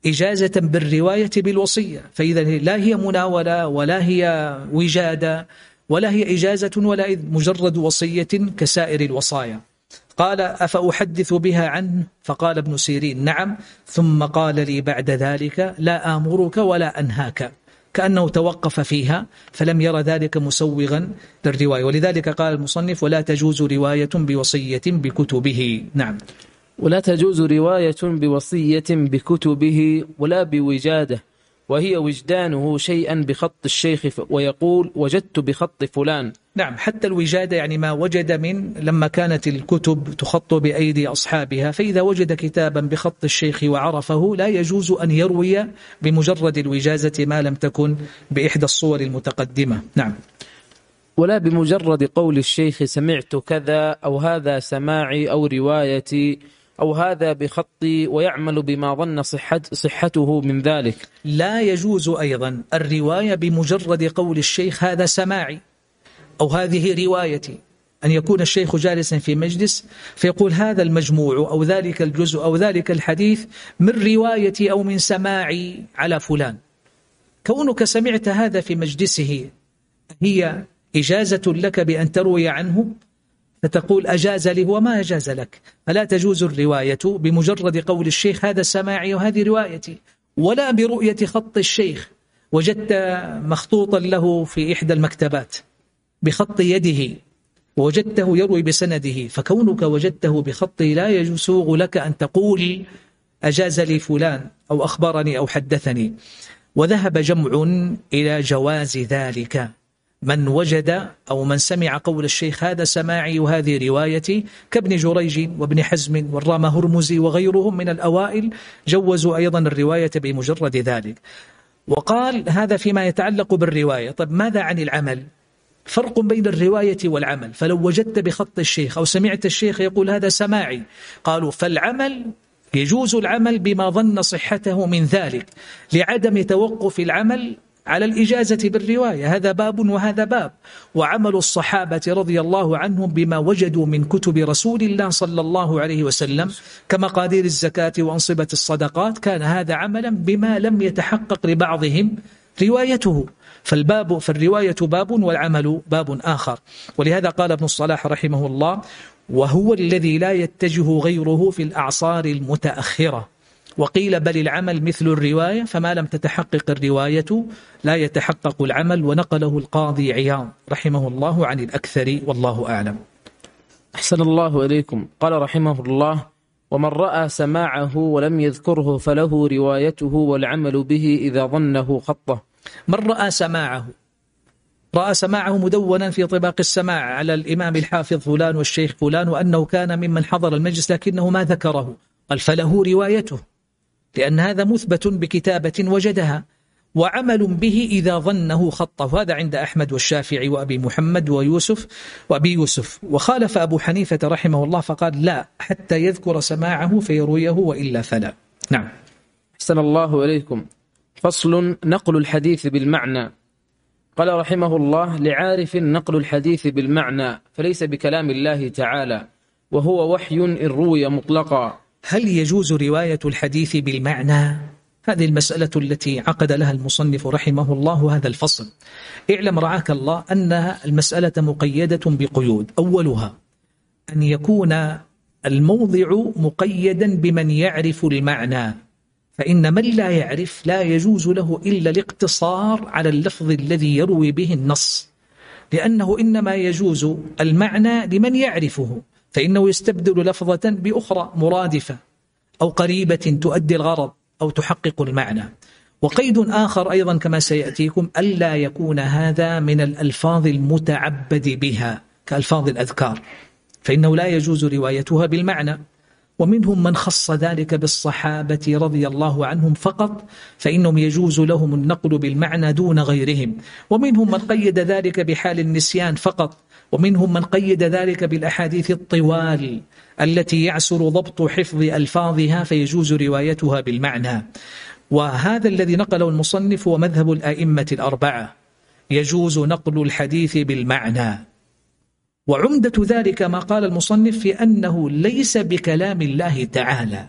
Speaker 1: إجازة بالرواية بالوصية فإذا لا هي مناولة ولا هي وجادة ولا هي إجازة ولا مجرد وصية كسائر الوصايا قال أفأحدث بها عنه فقال ابن سيرين نعم ثم قال لي بعد ذلك لا آمرك ولا أنهاك كأنه توقف فيها فلم يرى ذلك مسوغا للرواية ولذلك قال المصنف ولا تجوز رواية بوصية بكتبه نعم ولا
Speaker 2: تجوز رواية بوصية بكتبه ولا بوجاده وهي وجدانه شيئا بخط الشيخ ويقول وجدت بخط فلان
Speaker 1: نعم حتى الوجادة يعني ما وجد من لما كانت الكتب تخط بأيدي أصحابها فإذا وجد كتابا بخط الشيخ وعرفه لا يجوز أن يروي بمجرد الوجازة ما لم تكن بإحدى الصور المتقدمة نعم
Speaker 2: ولا بمجرد قول الشيخ سمعت كذا أو هذا سماعي أو روايتي أو هذا بخطي ويعمل بما ظن صحت صحته من ذلك لا يجوز
Speaker 1: أيضا الرواية بمجرد قول الشيخ هذا سماعي أو هذه روايتي أن يكون الشيخ جالسا في مجلس فيقول هذا المجموع أو ذلك الجزء أو ذلك الحديث من روايتي أو من سماعي على فلان كونك سمعت هذا في مجلسه هي إجازة لك بأن تروي عنه فتقول أجاز لي هو ما أجاز لك فلا تجوز الرواية بمجرد قول الشيخ هذا سماعي وهذه روايتي ولا برؤية خط الشيخ وجدت مخطوطا له في إحدى المكتبات بخط يده ووجدته يروي بسنده فكونك وجدته بخطه لا يسوغ لك أن تقول أجاز لي فلان أو أخبرني أو حدثني وذهب جمع إلى جواز ذلك من وجد أو من سمع قول الشيخ هذا سماعي وهذه روايتي كابن جريج وابن حزم والرام هرمزي وغيرهم من الأوائل جوزوا أيضا الرواية بمجرد ذلك وقال هذا فيما يتعلق بالرواية طب ماذا عن العمل؟ فرق بين الرواية والعمل فلو وجدت بخط الشيخ أو سمعت الشيخ يقول هذا سماعي قالوا فالعمل يجوز العمل بما ظن صحته من ذلك لعدم توقف العمل على الإجازة بالرواية هذا باب وهذا باب وعمل الصحابة رضي الله عنهم بما وجدوا من كتب رسول الله صلى الله عليه وسلم كمقادير الزكاة وأنصبة الصدقات كان هذا عملا بما لم يتحقق لبعضهم روايته فالباب فالرواية باب والعمل باب آخر ولهذا قال ابن الصلاح رحمه الله وهو الذي لا يتجه غيره في الأعصار المتأخرة وقيل بل العمل مثل الرواية فما لم تتحقق الرواية لا يتحقق العمل ونقله القاضي عياض رحمه الله عن الأكثر
Speaker 2: والله أعلم أحسن الله إليكم قال رحمه الله ومن رأى سماعه ولم يذكره فله روايته والعمل به إذا ظنه خطه من رأى سماعه رأى سماعه مدونا في طباق السماع
Speaker 1: على الإمام الحافظ فلان والشيخ فلان وأنه كان ممن حضر المجلس لكنه ما ذكره قال فله روايته لأن هذا مثبت بكتابة وجدها وعمل به إذا ظنه خطه هذا عند أحمد والشافعي وأبي محمد ويوسف وأبي يوسف وخالف أبو حنيفة رحمه الله فقال لا حتى يذكر سماعه
Speaker 2: فيرويه وإلا فلا نعم أحسن الله إليكم فصل نقل الحديث بالمعنى قال رحمه الله لعارف نقل الحديث بالمعنى فليس بكلام الله تعالى وهو وحي إن روي مطلقا هل يجوز رواية الحديث بالمعنى؟ هذه المسألة التي عقد لها المصنف
Speaker 1: رحمه الله هذا الفصل اعلم رعاك الله أن المسألة مقيدة بقيود أولها أن يكون الموضع مقيدا بمن يعرف المعنى فإن من لا يعرف لا يجوز له إلا الاقتصار على اللفظ الذي يروي به النص لأنه إنما يجوز المعنى لمن يعرفه فإنه يستبدل لفظة بأخرى مرادفة أو قريبة تؤدي الغرض أو تحقق المعنى وقيد آخر أيضا كما سيأتيكم ألا يكون هذا من الألفاظ المتعبد بها كألفاظ الأذكار فإنه لا يجوز روايتها بالمعنى ومنهم من خص ذلك بالصحابة رضي الله عنهم فقط فإنهم يجوز لهم النقل بالمعنى دون غيرهم ومنهم من قيد ذلك بحال النسيان فقط ومنهم من قيد ذلك بالأحاديث الطوال التي يعسر ضبط حفظ ألفاظها فيجوز روايتها بالمعنى وهذا الذي نقله المصنف هو مذهب الأئمة الأربعة يجوز نقل الحديث بالمعنى وعمدة ذلك ما قال المصنف في أنه ليس بكلام الله تعالى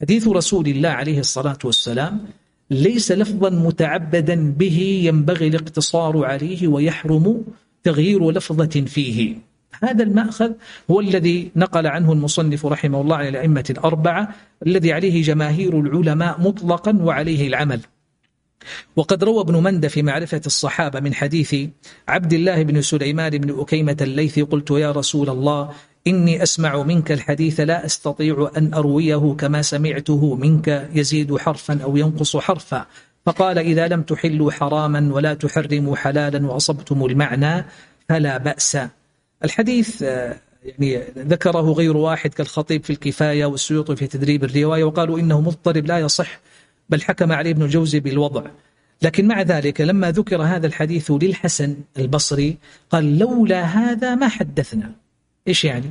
Speaker 1: حديث رسول الله عليه الصلاة والسلام ليس لفظا متعبدا به ينبغي الاقتصار عليه ويحرم تغيير لفظة فيه هذا المأخذ هو الذي نقل عنه المصنف رحمه الله على الأئمة الأربعة الذي عليه جماهير العلماء مطلقا وعليه العمل وقد روى ابن مند في معرفة الصحابة من حديث عبد الله بن سليمان بن أكيمة الليثي قلت يا رسول الله إني أسمع منك الحديث لا أستطيع أن أرويه كما سمعته منك يزيد حرفا أو ينقص حرفا فقال إذا لم تحلوا حراما ولا تحرموا حلالا وأصبتم المعنى فلا بأس الحديث آه، يعني ذكره غير واحد كالخطيب في الكفاية والسيوطي في تدريب الرواية وقالوا إنه مضطرب لا يصح بل حكم عليه ابن الجوزي بالوضع لكن مع ذلك لما ذكر هذا الحديث للحسن البصري قال لولا هذا ما حدثنا إيش يعني؟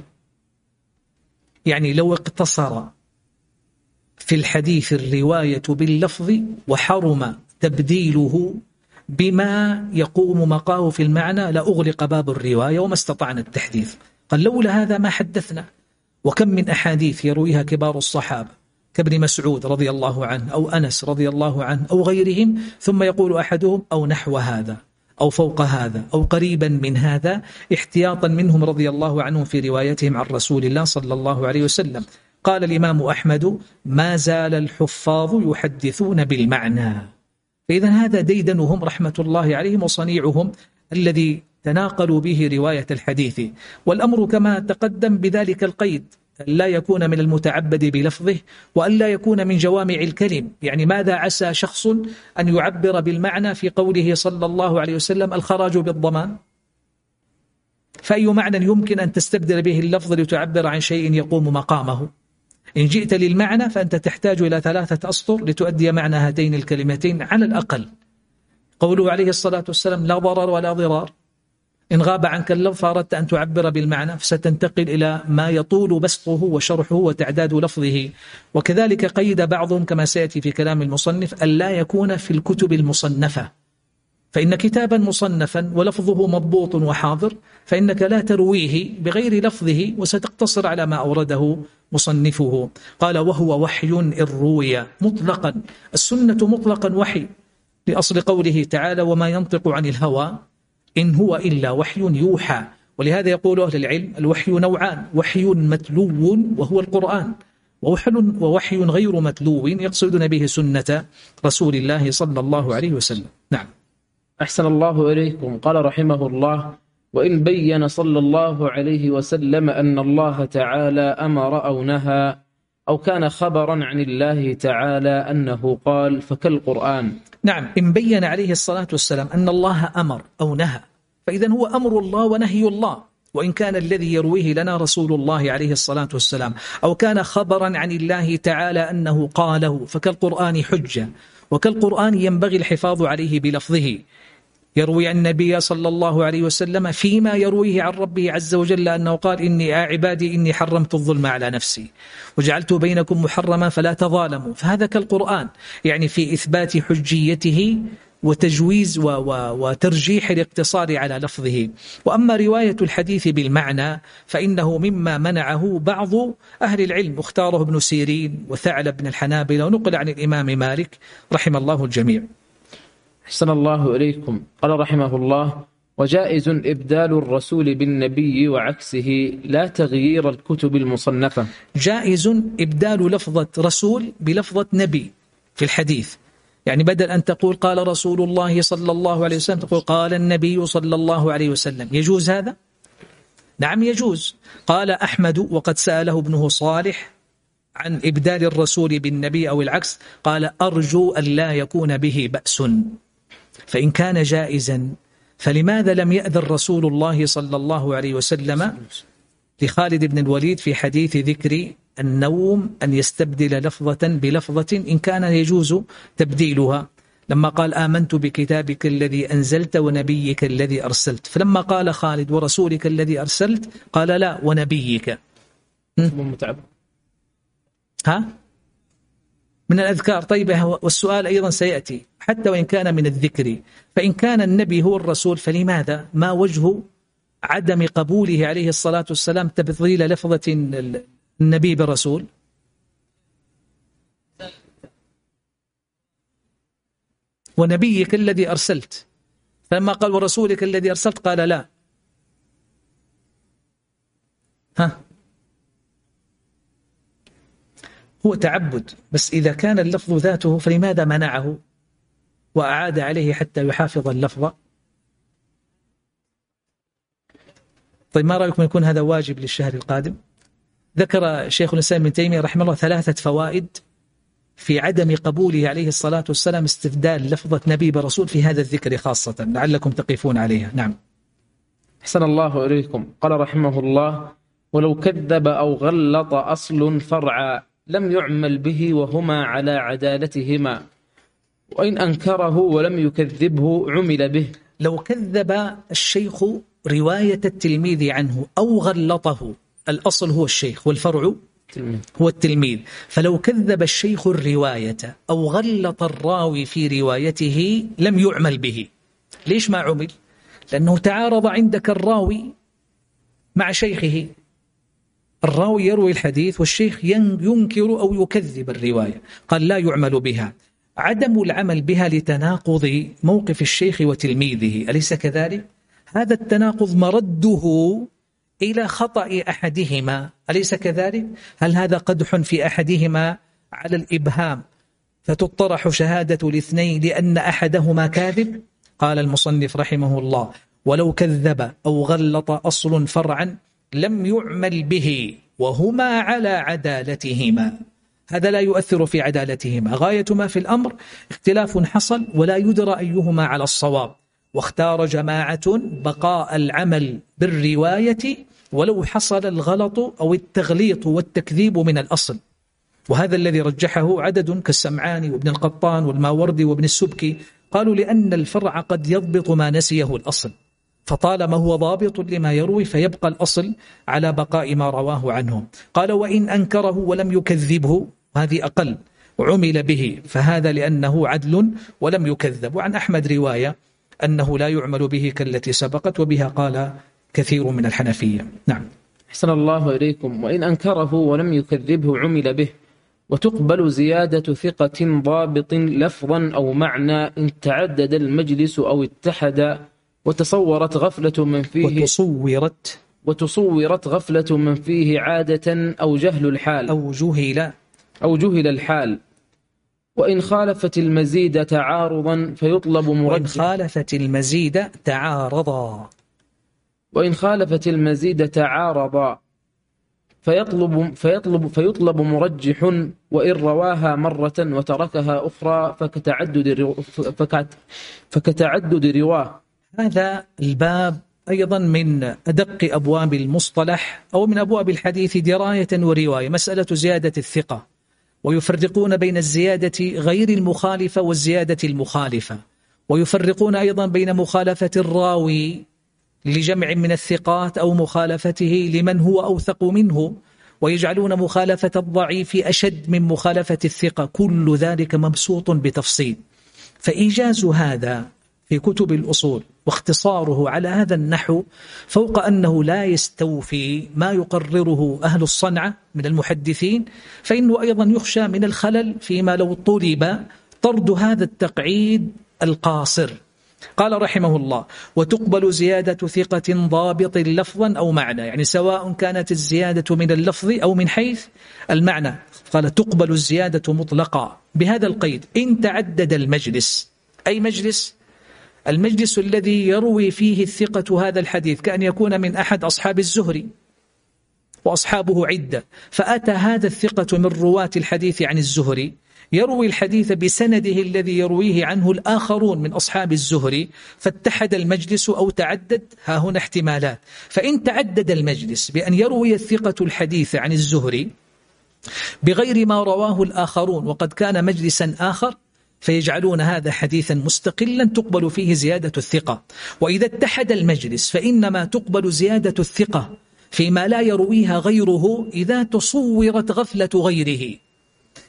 Speaker 1: يعني لو اقتصر في الحديث الرواية باللفظ وحرم تبديله بما يقوم مقاه في المعنى لأغلق باب الرواية وما استطعنا التحديث قال لولا هذا ما حدثنا وكم من أحاديث يرويها كبار الصحابة كابن مسعود رضي الله عنه أو أنس رضي الله عنه أو غيرهم ثم يقول أحدهم أو نحو هذا أو فوق هذا أو قريبا من هذا احتياطا منهم رضي الله عنهم في روايتهم عن رسول الله صلى الله عليه وسلم قال الإمام أحمد ما زال الحفاظ يحدثون بالمعنى فإذا هذا ديدنهم رحمة الله عليهم وصنيعهم الذي تناقلوا به رواية الحديث والأمر كما تقدم بذلك القيد لا يكون من المتعبد بلفظه وألا يكون من جوامع الكلم يعني ماذا عسى شخص أن يعبر بالمعنى في قوله صلى الله عليه وسلم الخراج بالضمان فأي معنى يمكن أن تستبدل به اللفظ لتعبر عن شيء يقوم مقامه إن جئت للمعنى فأنت تحتاج إلى ثلاثة أسطر لتؤدي معنى هاتين الكلمتين على الأقل قوله عليه الصلاة والسلام لا ضرر ولا ضرار إن غاب عنك اللفظ فأردت أن تعبر بالمعنى فستنتقل إلى ما يطول بسطه وشرحه وتعداد لفظه وكذلك قيد بعضهم كما سيأتي في كلام المصنف ألا يكون في الكتب المصنفة فإن كتابا مصنفا ولفظه مضبوط وحاضر فإنك لا ترويه بغير لفظه وستقتصر على ما أورده مصنفه قال وهو وحي إن روي مطلقا السنة مطلقا وحي لأصل قوله تعالى وما ينطق عن الهوى إن هو إلا وحي يوحى ولهذا يقول أهل العلم الوحي نوعان وحي متلو وهو القرآن
Speaker 2: ووحي غير متلو يقصدون به سنة رسول الله صلى الله عليه وسلم نعم أحسن الله إليكم قال رحمه الله وإن بين صلى الله عليه وسلم أن الله تعالى أمر أو نهى أو كان خبرا عن الله تعالى أنه قال فكالقرآن نعم إن بين
Speaker 1: عليه الصلاة والسلام أن الله أمر أو نهى فإذا هو أمر الله ونهي الله وإن كان الذي يرويه لنا رسول الله عليه الصلاة والسلام أو كان خبرا عن الله تعالى أنه قاله فكالقرآن حجة وكالقرآن ينبغي الحفاظ عليه بلفظه يروي عن النبي صلى الله عليه وسلم فيما يرويه عن ربه عز وجل أنه قال إني يا عبادي إني حرمت الظلم على نفسي وجعلت بينكم محرما فلا تظالموا فهذا كالقرآن يعني في إثبات حجيته وتجويز وترجيح الاقتصار على لفظه وأما رواية الحديث بالمعنى فإنه مما منعه بعض أهل العلم اختاره ابن سيرين
Speaker 2: وثعلب بن الحنابلة ونقل عن الإمام مالك رحم الله الجميع أحسن الله إليكم قال رحمه الله وجائز إبدال الرسول بالنبي وعكسه لا تغيير الكتب المصنفة جائز إبدال لفظة
Speaker 1: رسول بلفظة نبي في الحديث يعني بدل أن تقول قال رسول الله صلى الله عليه وسلم تقول قال النبي صلى الله عليه وسلم يجوز هذا؟ نعم يجوز قال أحمد وقد سأله ابنه صالح عن إبدال الرسول بالنبي أو العكس قال أرجو أن لا يكون به بأس فإن كان جائزا فلماذا لم يأذن رسول الله صلى الله عليه وسلم لخالد بن الوليد في حديث ذكر النوم أن يستبدل لفظة بلفظة إن كان يجوز تبديلها لما قال آمنت بكتابك الذي أنزلت ونبيك الذي أرسلت فلما قال خالد ورسولك الذي أرسلت قال لا ونبيك متعب ها؟ من الأذكار طيبة والسؤال أيضا سيأتي حتى وإن كان من الذكر فإن كان النبي هو الرسول فلماذا ما وجه عدم قبوله عليه الصلاة والسلام تبذيل لفظة النبي بالرسول ونبيك الذي أرسلت فلما قال ورسولك الذي أرسلت قال لا ها هو تعبد بس إذا كان اللفظ ذاته فلماذا منعه وأعاد عليه حتى يحافظ اللفظ طيب ما رأيكم يكون هذا واجب للشهر القادم ذكر شيخ الإسلام ابن تيمية رحمه الله ثلاثة فوائد في عدم قبوله عليه الصلاة والسلام استبدال لفظة نبي برسول في
Speaker 2: هذا الذكر خاصة لعلكم تقفون عليها نعم أحسن الله إليكم قال رحمه الله ولو كذب أو غلط أصل فرعا لم يعمل به وهما على عدالتهما وإن أنكره ولم يكذبه عمل به لو كذب الشيخ رواية التلميذ عنه
Speaker 1: أو غلطه الأصل هو الشيخ والفرع التلميذ. هو التلميذ فلو كذب الشيخ الرواية أو غلط الراوي في روايته لم يعمل به ليش ما عمل؟ لأنه تعارض عندك الراوي مع شيخه الراوي يروي الحديث والشيخ ينكر أو يكذب الرواية قال لا يعمل بها عدم العمل بها لتناقض موقف الشيخ وتلميذه أليس كذلك؟ هذا التناقض مرده إلى خطأ أحدهما أليس كذلك؟ هل هذا قدح في أحدهما على الإبهام فتطرح شهادة الاثنين لأن أحدهما كاذب؟ قال المصنف رحمه الله ولو كذب أو غلط أصل فرعا لم يعمل به وهما على عدالتهما هذا لا يؤثر في عدالتهما غاية ما في الأمر اختلاف حصل ولا يدرى أيهما على الصواب واختار جماعة بقاء العمل بالرواية ولو حصل الغلط أو التغليط والتكذيب من الأصل وهذا الذي رجحه عدد كالسمعاني وابن القطان والماوردي وابن السبكي قالوا لأن الفرع قد يضبط ما نسيه الأصل فطالما هو ضابط لما يروي فيبقى الأصل على بقاء ما رواه عنه قال وإن أنكره ولم يكذبه هذه أقل عمل به فهذا لأنه عدل ولم يكذب وعن أحمد رواية أنه لا يعمل به كالتي سبقت وبها قال كثير من الحنفية
Speaker 2: نعم أحسن الله إليكم وإن أنكره ولم يكذبه عمل به وتقبل زيادة ثقة ضابط لفظا أو معنى إن تعدد المجلس أو اتحد وتصورت غفلة من فيه وتصورت وتصورت غفلة من فيه عادة أو جهل الحال أو جهل أو جهل الحال وإن خالفت المزيد تعارضا فيطلب مرجح وإن خالفت المزيد تعارضا وإن خالفت المزيد تعارضا فيطلب فيطلب فيطلب مرجح وإن رواها مرة وتركها أخرى فكتعدد فكتعدد رواه هذا الباب أيضا من أدق أبواب
Speaker 1: المصطلح أو من أبواب الحديث دراية ورواية مسألة زيادة الثقة ويفرقون بين الزيادة غير المخالفة والزيادة المخالفة ويفرقون أيضا بين مخالفة الراوي لجمع من الثقات أو مخالفته لمن هو أوثق منه ويجعلون مخالفة الضعيف أشد من مخالفة الثقة كل ذلك مبسوط بتفصيل فإيجاز هذا في كتب الأصول واختصاره على هذا النحو فوق أنه لا يستوفي ما يقرره أهل الصنعة من المحدثين فإنه أيضا يخشى من الخلل فيما لو طلب طرد هذا التقعيد القاصر قال رحمه الله وتقبل زيادة ثقة ضابط لفظا أو معنى يعني سواء كانت الزيادة من اللفظ أو من حيث المعنى قال تقبل الزيادة مطلقا بهذا القيد إن تعدد المجلس أي مجلس المجلس الذي يروي فيه الثقة هذا الحديث كأن يكون من أحد أصحاب الزهري وأصحابه عدة فأتى هذا الثقة من رواة الحديث عن الزهري يروي الحديث بسنده الذي يرويه عنه الآخرون من أصحاب الزهري فاتحد المجلس أو تعدد ها هنا احتمالات فإن تعدد المجلس بأن يروي الثقة الحديث عن الزهري بغير ما رواه الآخرون وقد كان مجلسا آخر فيجعلون هذا حديثا مستقلا تقبل فيه زيادة الثقة وإذا اتحد المجلس فإنما تقبل زيادة الثقة فيما لا يرويها غيره إذا تصورت غفلة غيره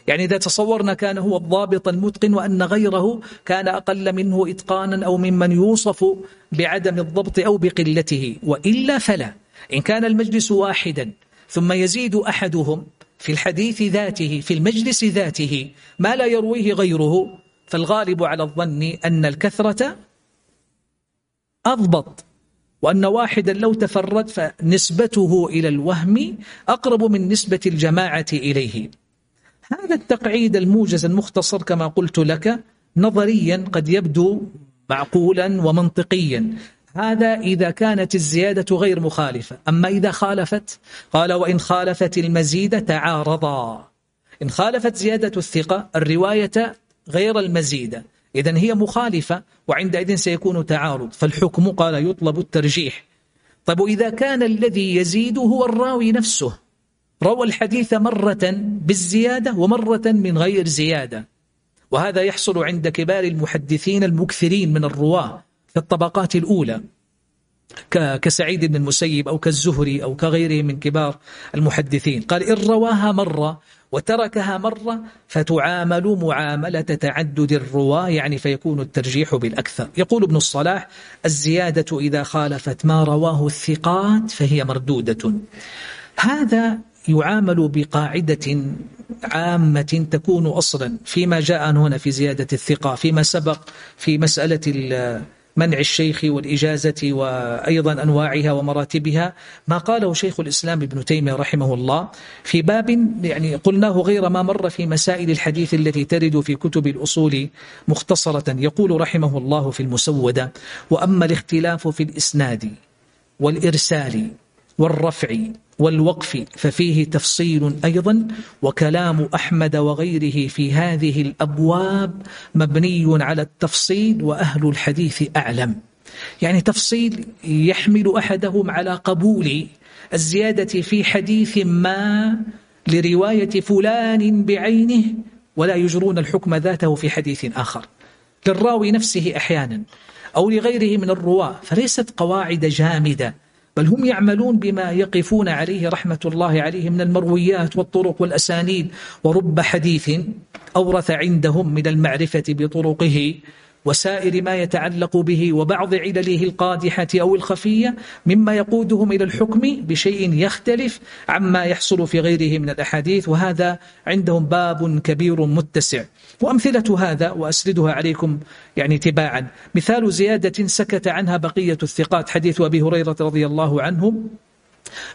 Speaker 1: يعني إذا تصورنا كان هو الضابط المتقن وأن غيره كان أقل منه إتقانا أو ممن يوصف بعدم الضبط أو بقلته وإلا فلا إن كان المجلس واحدا ثم يزيد أحدهم في الحديث ذاته في المجلس ذاته ما لا يرويه غيره فالغالب على الظن أن الكثرة أضبط وأن واحدا لو تفرد فنسبته إلى الوهم أقرب من نسبة الجماعة إليه هذا التقعيد الموجز المختصر كما قلت لك نظريا قد يبدو معقولا ومنطقيا هذا إذا كانت الزيادة غير مخالفة أما إذا خالفت قال وإن خالفت المزيد تعارضا إن خالفت زيادة الثقة الرواية غير المزيد إذا هي مخالفة وعندئذ سيكون تعارض فالحكم قال يطلب الترجيح طب إذا كان الذي يزيد هو الراوي نفسه روى الحديث مرة بالزيادة ومرة من غير زيادة وهذا يحصل عند كبار المحدثين المكثرين من الرواة في الطبقات الأولى كسعيد بن المسيب أو كالزهري أو كغيره من كبار المحدثين قال إن رواها مرة وتركها مرة فتعامل معاملة تعدد الرواة يعني فيكون الترجيح بالأكثر يقول ابن الصلاح الزيادة إذا خالفت ما رواه الثقات فهي مردودة هذا يعامل بقاعدة عامة تكون أصلا فيما جاء هنا في زيادة الثقة فيما سبق في مسألة منع الشيخ والإجازة وأيضا أنواعها ومراتبها ما قاله شيخ الإسلام ابن تيمية رحمه الله في باب يعني قلناه غير ما مر في مسائل الحديث التي ترد في كتب الأصول مختصرة يقول رحمه الله في المسودة وأما الاختلاف في الإسناد والإرسال والرفع والوقف ففيه تفصيل أيضا وكلام أحمد وغيره في هذه الأبواب مبني على التفصيل وأهل الحديث أعلم يعني تفصيل يحمل أحدهم على قبول الزيادة في حديث ما لرواية فلان بعينه ولا يجرون الحكم ذاته في حديث آخر للراوي نفسه أحيانا أو لغيره من الرواة فليست قواعد جامدة بل هم يعملون بما يقفون عليه رحمة الله عليه من المرويات والطرق والأسانيد ورب حديث أورث عندهم من المعرفة بطرقه وسائر ما يتعلق به وبعض علله القادحة أو الخفية مما يقودهم إلى الحكم بشيء يختلف عما يحصل في غيره من الأحاديث وهذا عندهم باب كبير متسع وأمثلة هذا وأسردها عليكم يعني تباعا مثال زيادة سكت عنها بقية الثقات حديث أبي هريرة رضي الله عنه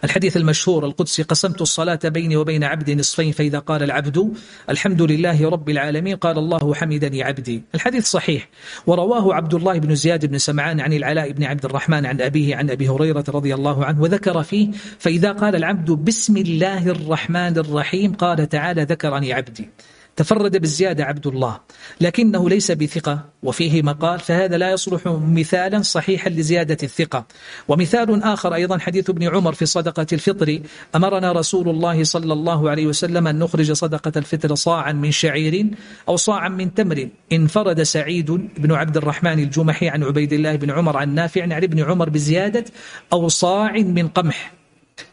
Speaker 1: الحديث المشهور القدسي قسمت الصلاة بيني وبين عبدي نصفين فإذا قال العبد الحمد لله رب العالمين قال الله حمدني عبدي الحديث صحيح ورواه عبد الله بن زياد بن سمعان عن العلاء بن عبد الرحمن عن أبيه عن أبي هريرة رضي الله عنه وذكر فيه فإذا قال العبد بسم الله الرحمن الرحيم قال تعالى ذكرني عبدي تفرد بالزيادة عبد الله لكنه ليس بثقة وفيه مقال فهذا لا يصلح مثالا صحيحا لزيادة الثقة ومثال آخر أيضا حديث ابن عمر في صدقة الفطر أمرنا رسول الله صلى الله عليه وسلم أن نخرج صدقة الفطر صاعا من شعير أو صاعا من تمر انفرد سعيد بن عبد الرحمن الجمحي عن عبيد الله بن عمر عن نافع عن ابن عمر بزيادة أو صاع من قمح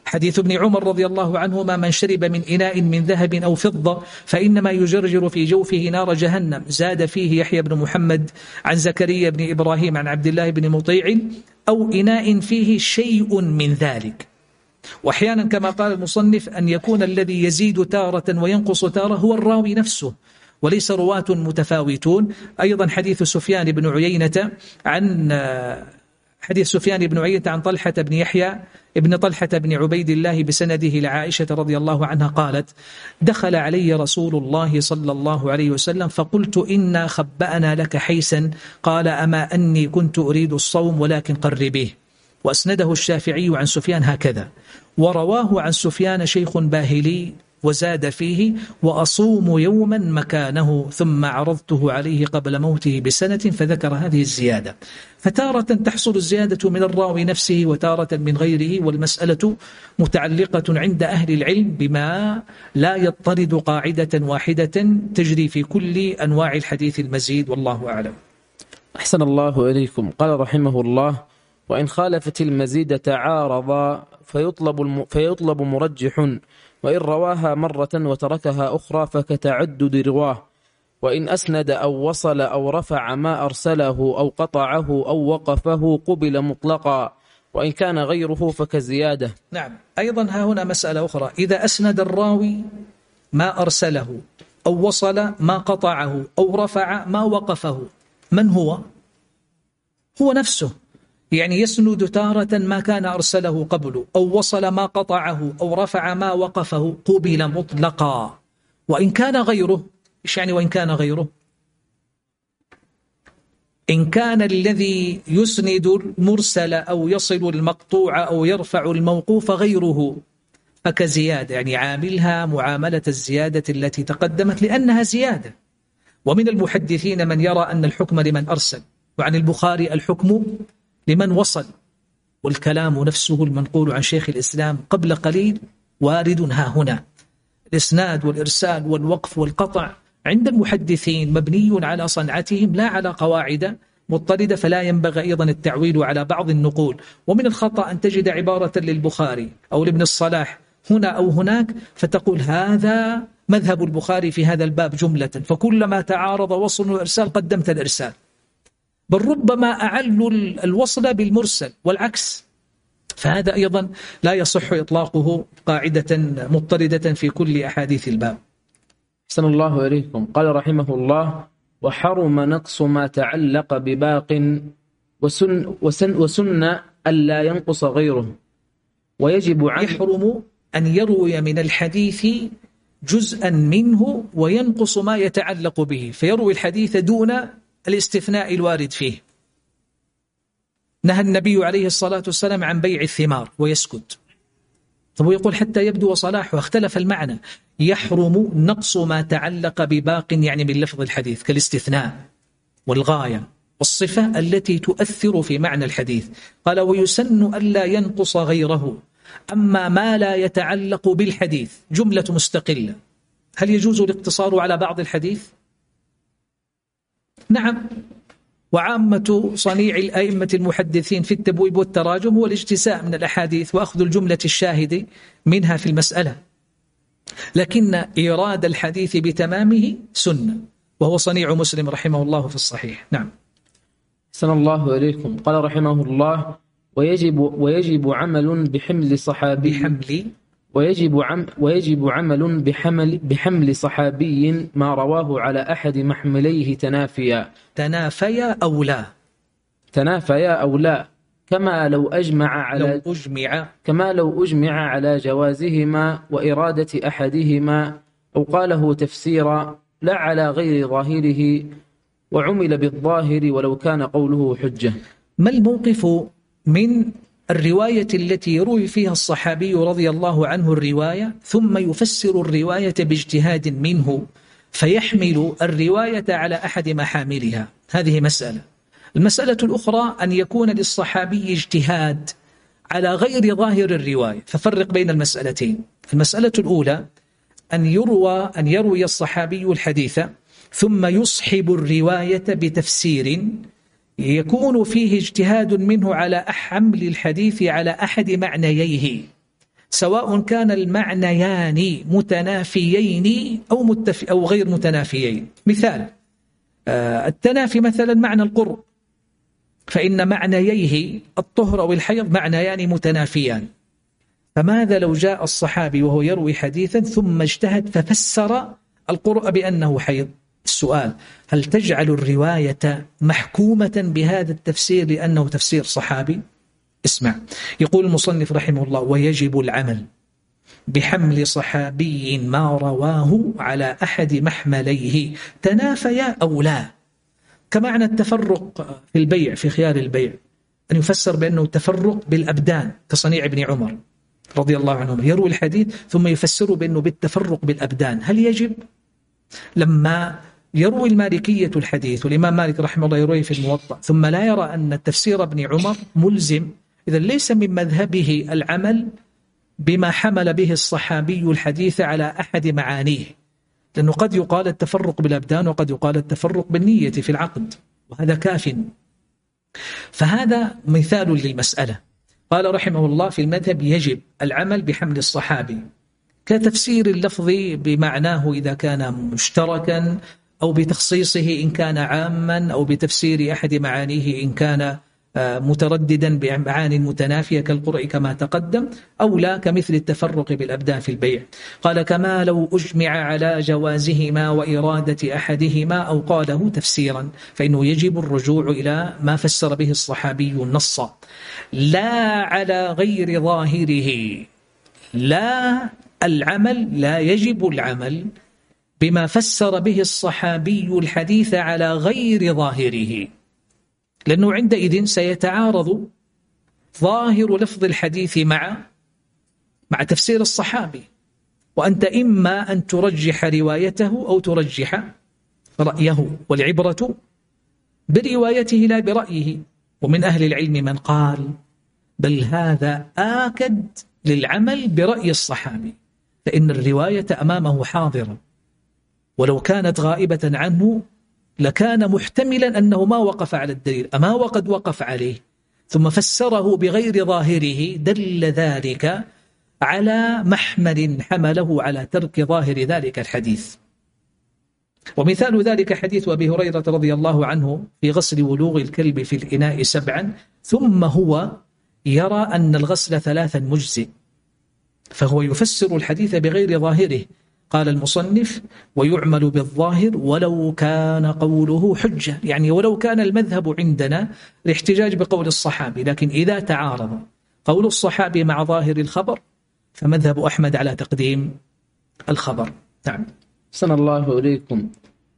Speaker 1: حديث ابن عمر رضي الله عنهما من شرب من إناء من ذهب أو فضة فإنما يجرجر في جوفه نار جهنم زاد فيه يحيى بن محمد عن زكريا بن إبراهيم عن عبد الله بن مطيع أو إناء فيه شيء من ذلك وأحيانا كما قال المصنف أن يكون الذي يزيد تارة وينقص تارة هو الراوي نفسه وليس رواة متفاوتون أيضا حديث سفيان بن عيينة عن حديث سفيان بن عيينة عن طلحة بن يحيى ابن طلحة بن عبيد الله بسنده لعائشة رضي الله عنها قالت دخل علي رسول الله صلى الله عليه وسلم فقلت إنا خبأنا لك حيسا قال أما أني كنت أريد الصوم ولكن قربيه وأسنده الشافعي عن سفيان هكذا ورواه عن سفيان شيخ باهلي وزاد فيه وأصوم يوما مكانه ثم عرضته عليه قبل موته بسنة فذكر هذه الزيادة فتارة تحصل الزيادة من الراوي نفسه وتارة من غيره والمسألة متعلقة عند أهل العلم بما لا يطرد قاعدة واحدة تجري في كل أنواع الحديث المزيد والله أعلم
Speaker 2: أحسن الله إليكم قال رحمه الله وإن خالفت المزيد تعارضا فيطلب, الم... فيطلب مرجح وإن رواها مرة وتركها أخرى فكتعدد رواه وإن أسند أو وصل أو رفع ما أرسله أو قطعه أو وقفه قبل مطلقا وإن كان غيره فكزيادة نعم أيضا
Speaker 1: ها هنا مسألة
Speaker 2: أخرى إذا أسند الراوي ما أرسله
Speaker 1: أو وصل ما قطعه أو رفع ما وقفه من هو؟ هو نفسه يعني يسند تارة ما كان أرسله قبل أو وصل ما قطعه أو رفع ما وقفه قبل مطلقا وإن كان غيره إيش يعني وإن كان غيره إن كان الذي يسند المرسل أو يصل المقطوع أو يرفع الموقوف غيره فكزيادة يعني عاملها معاملة الزيادة التي تقدمت لأنها زيادة ومن المحدثين من يرى أن الحكم لمن أرسل وعن البخاري الحكم لمن وصل والكلام نفسه المنقول عن شيخ الإسلام قبل قليل وارد ها هنا الإسناد والإرسال والوقف والقطع عند المحدثين مبني على صنعتهم لا على قواعد مضطردة فلا ينبغي أيضا التعويل على بعض النقول ومن الخطأ أن تجد عبارة للبخاري أو لابن الصلاح هنا أو هناك فتقول هذا مذهب البخاري في هذا الباب جملة فكلما تعارض وصل وإرسال قدمت الإرسال بل ربما أعلوا الوصل بالمرسل والعكس فهذا أيضا لا يصح
Speaker 2: إطلاقه قاعدة مضطردة في كل أحاديث الباب أحسن الله إليكم قال رحمه الله وحرم نقص ما تعلق بباق وسن, وسن, وسن ألا ينقص غيره ويجب
Speaker 1: عن يحرم أن يروي من الحديث جزءا منه وينقص ما يتعلق به فيروي الحديث دون الاستثناء الوارد فيه نهى النبي عليه الصلاة والسلام عن بيع الثمار ويسكت طب يقول حتى يبدو صلاحه اختلف المعنى يحرم نقص ما تعلق بباق يعني من لفظ الحديث كالاستثناء والغاية والصفة التي تؤثر في معنى الحديث قال ويسن ألا ينقص غيره أما ما لا يتعلق بالحديث جملة مستقلة هل يجوز الاقتصار على بعض الحديث؟ نعم وعامة صنيع الأئمة المحدثين في التبويب والتراجم هو الاجتساء من الأحاديث وأخذ الجملة الشاهد منها في المسألة لكن إيراد الحديث بتمامه سنة وهو صنيع
Speaker 2: مسلم رحمه الله في الصحيح نعم سن الله إليكم قال رحمه الله ويجب ويجب عمل بحمل صحابي بحمل ويجب عم ويجب عمل بحمل بحمل صحابي ما رواه على أحد محمليه تنافيا تنافيا أو لا تنافيا أو لا كما لو أجمع على
Speaker 1: لو أجمع
Speaker 2: كما لو أجمع على جوازهما وإرادة أحدهما أو قاله تفسيرا لا على غير ظاهره وعمل بالظاهر ولو كان قوله حجة ما الموقف من الرواية التي يروي فيها الصحابي
Speaker 1: رضي الله عنه الرواية ثم يفسر الرواية باجتهاد منه فيحمل الرواية على أحد محاملها هذه مسألة المسألة الأخرى أن يكون للصحابي اجتهاد على غير ظاهر الرواية ففرق بين المسألتين المسألة الأولى أن يروى أن يروي الصحابي الحديث ثم يصحب الرواية بتفسير يكون فيه اجتهاد منه على حمل الحديث على أحد معنييه سواء كان المعنيان متنافيين أو, متف أو غير متنافيين مثال آه، التنافي مثلا معنى القر فإن معنييه الطهر والحيض معنيان متنافيان فماذا لو جاء الصحابي وهو يروي حديثا ثم اجتهد ففسر القرء بأنه حيض السؤال هل تجعل الرواية محكومة بهذا التفسير لأنه تفسير صحابي؟ اسمع يقول المصنف رحمه الله ويجب العمل بحمل صحابي ما رواه على أحد محمليه تنافيا أو لا كمعنى التفرق في البيع في خيار البيع أن يفسر بأنه تفرق بالأبدان كصنيع ابن عمر رضي الله عنه يروي الحديث ثم يفسره بأنه بالتفرق بالأبدان هل يجب؟ لما يروي المالكية الحديث والإمام مالك رحمه الله يروي في الموطأ ثم لا يرى أن تفسير ابن عمر ملزم إذا ليس من مذهبه العمل بما حمل به الصحابي الحديث على أحد معانيه لأنه قد يقال التفرق بالأبدان وقد يقال التفرق بالنية في العقد وهذا كاف فهذا مثال للمسألة قال رحمه الله في المذهب يجب العمل بحمل الصحابي كتفسير اللفظ بمعناه إذا كان مشتركا أو بتخصيصه إن كان عاما أو بتفسير أحد معانيه إن كان آه، مترددا بمعان متنافية كالقرء كما تقدم أو لا كمثل التفرق بالأبدان في البيع قال كما لو أجمع على جوازهما وإرادة أحدهما أو قاله تفسيرا فإنه يجب الرجوع إلى ما فسر به الصحابي النص لا على غير ظاهره لا العمل لا يجب العمل بما فسر به الصحابي الحديث على غير ظاهره لأنه عندئذ سيتعارض ظاهر لفظ الحديث مع مع تفسير الصحابي وأنت إما أن ترجح روايته أو ترجح رأيه والعبرة بروايته لا برأيه ومن أهل العلم من قال بل هذا آكد للعمل برأي الصحابي فإن الرواية أمامه حاضرة ولو كانت غائبة عنه لكان محتملا أنه ما وقف على الدليل أما وقد وقف عليه ثم فسره بغير ظاهره دل ذلك على محمل حمله على ترك ظاهر ذلك الحديث ومثال ذلك حديث أبي هريرة رضي الله عنه في غسل ولوغ الكلب في الإناء سبعا ثم هو يرى أن الغسل ثلاثا مجزئ فهو يفسر الحديث بغير ظاهره قال المصنف ويعمل بالظاهر ولو كان قوله حجة يعني ولو كان المذهب عندنا الاحتجاج بقول الصحابي لكن إذا تعارض قول الصحابي مع ظاهر الخبر
Speaker 2: فمذهب أحمد على تقديم الخبر نعم سن الله إليكم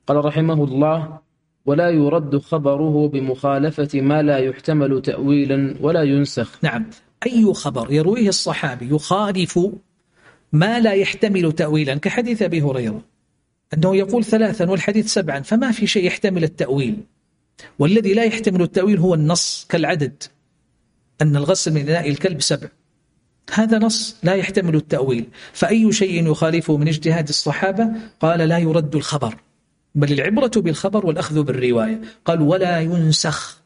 Speaker 2: قال رحمه الله ولا يرد خبره بمخالفة ما لا يحتمل تأويلا ولا ينسخ نعم أي خبر يرويه الصحابي
Speaker 1: يخالف ما لا يحتمل تأويلا كحديث أبي هريرة أنه يقول ثلاثا والحديث سبعا فما في شيء يحتمل التأويل والذي لا يحتمل التأويل هو النص كالعدد أن الغسل من إناء الكلب سبع هذا نص لا يحتمل التأويل فأي شيء يخالفه من اجتهاد الصحابة قال لا يرد الخبر بل العبرة بالخبر والأخذ بالرواية قال ولا ينسخ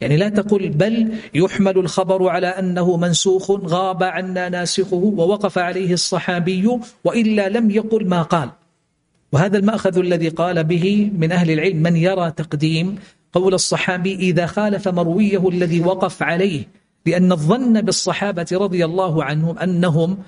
Speaker 1: يعني لا تقل بل يحمل الخبر على أنه منسوخ غاب عنا ناسخه ووقف عليه الصحابي وإلا لم يقل ما قال وهذا المأخذ الذي قال به من أهل العلم من يرى تقديم قول الصحابي إذا خالف مرويه الذي وقف عليه لأن الظن بالصحابة رضي الله عنهم أنهم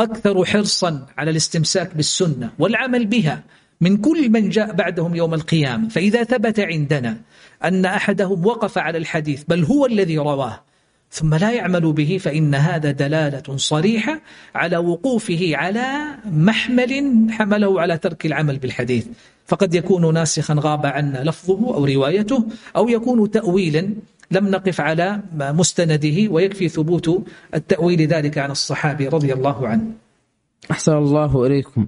Speaker 1: أكثر حرصا على الاستمساك بالسنة والعمل بها من كل من جاء بعدهم يوم القيامة فإذا ثبت عندنا أن أحدهم وقف على الحديث بل هو الذي رواه ثم لا يعمل به فإن هذا دلالة صريحة على وقوفه على محمل حمله على ترك العمل بالحديث فقد يكون ناسخا غاب عنا لفظه أو روايته أو يكون تأويلا لم نقف على مستنده ويكفي ثبوت التأويل ذلك عن الصحابي رضي
Speaker 2: الله عنه أحسن الله إليكم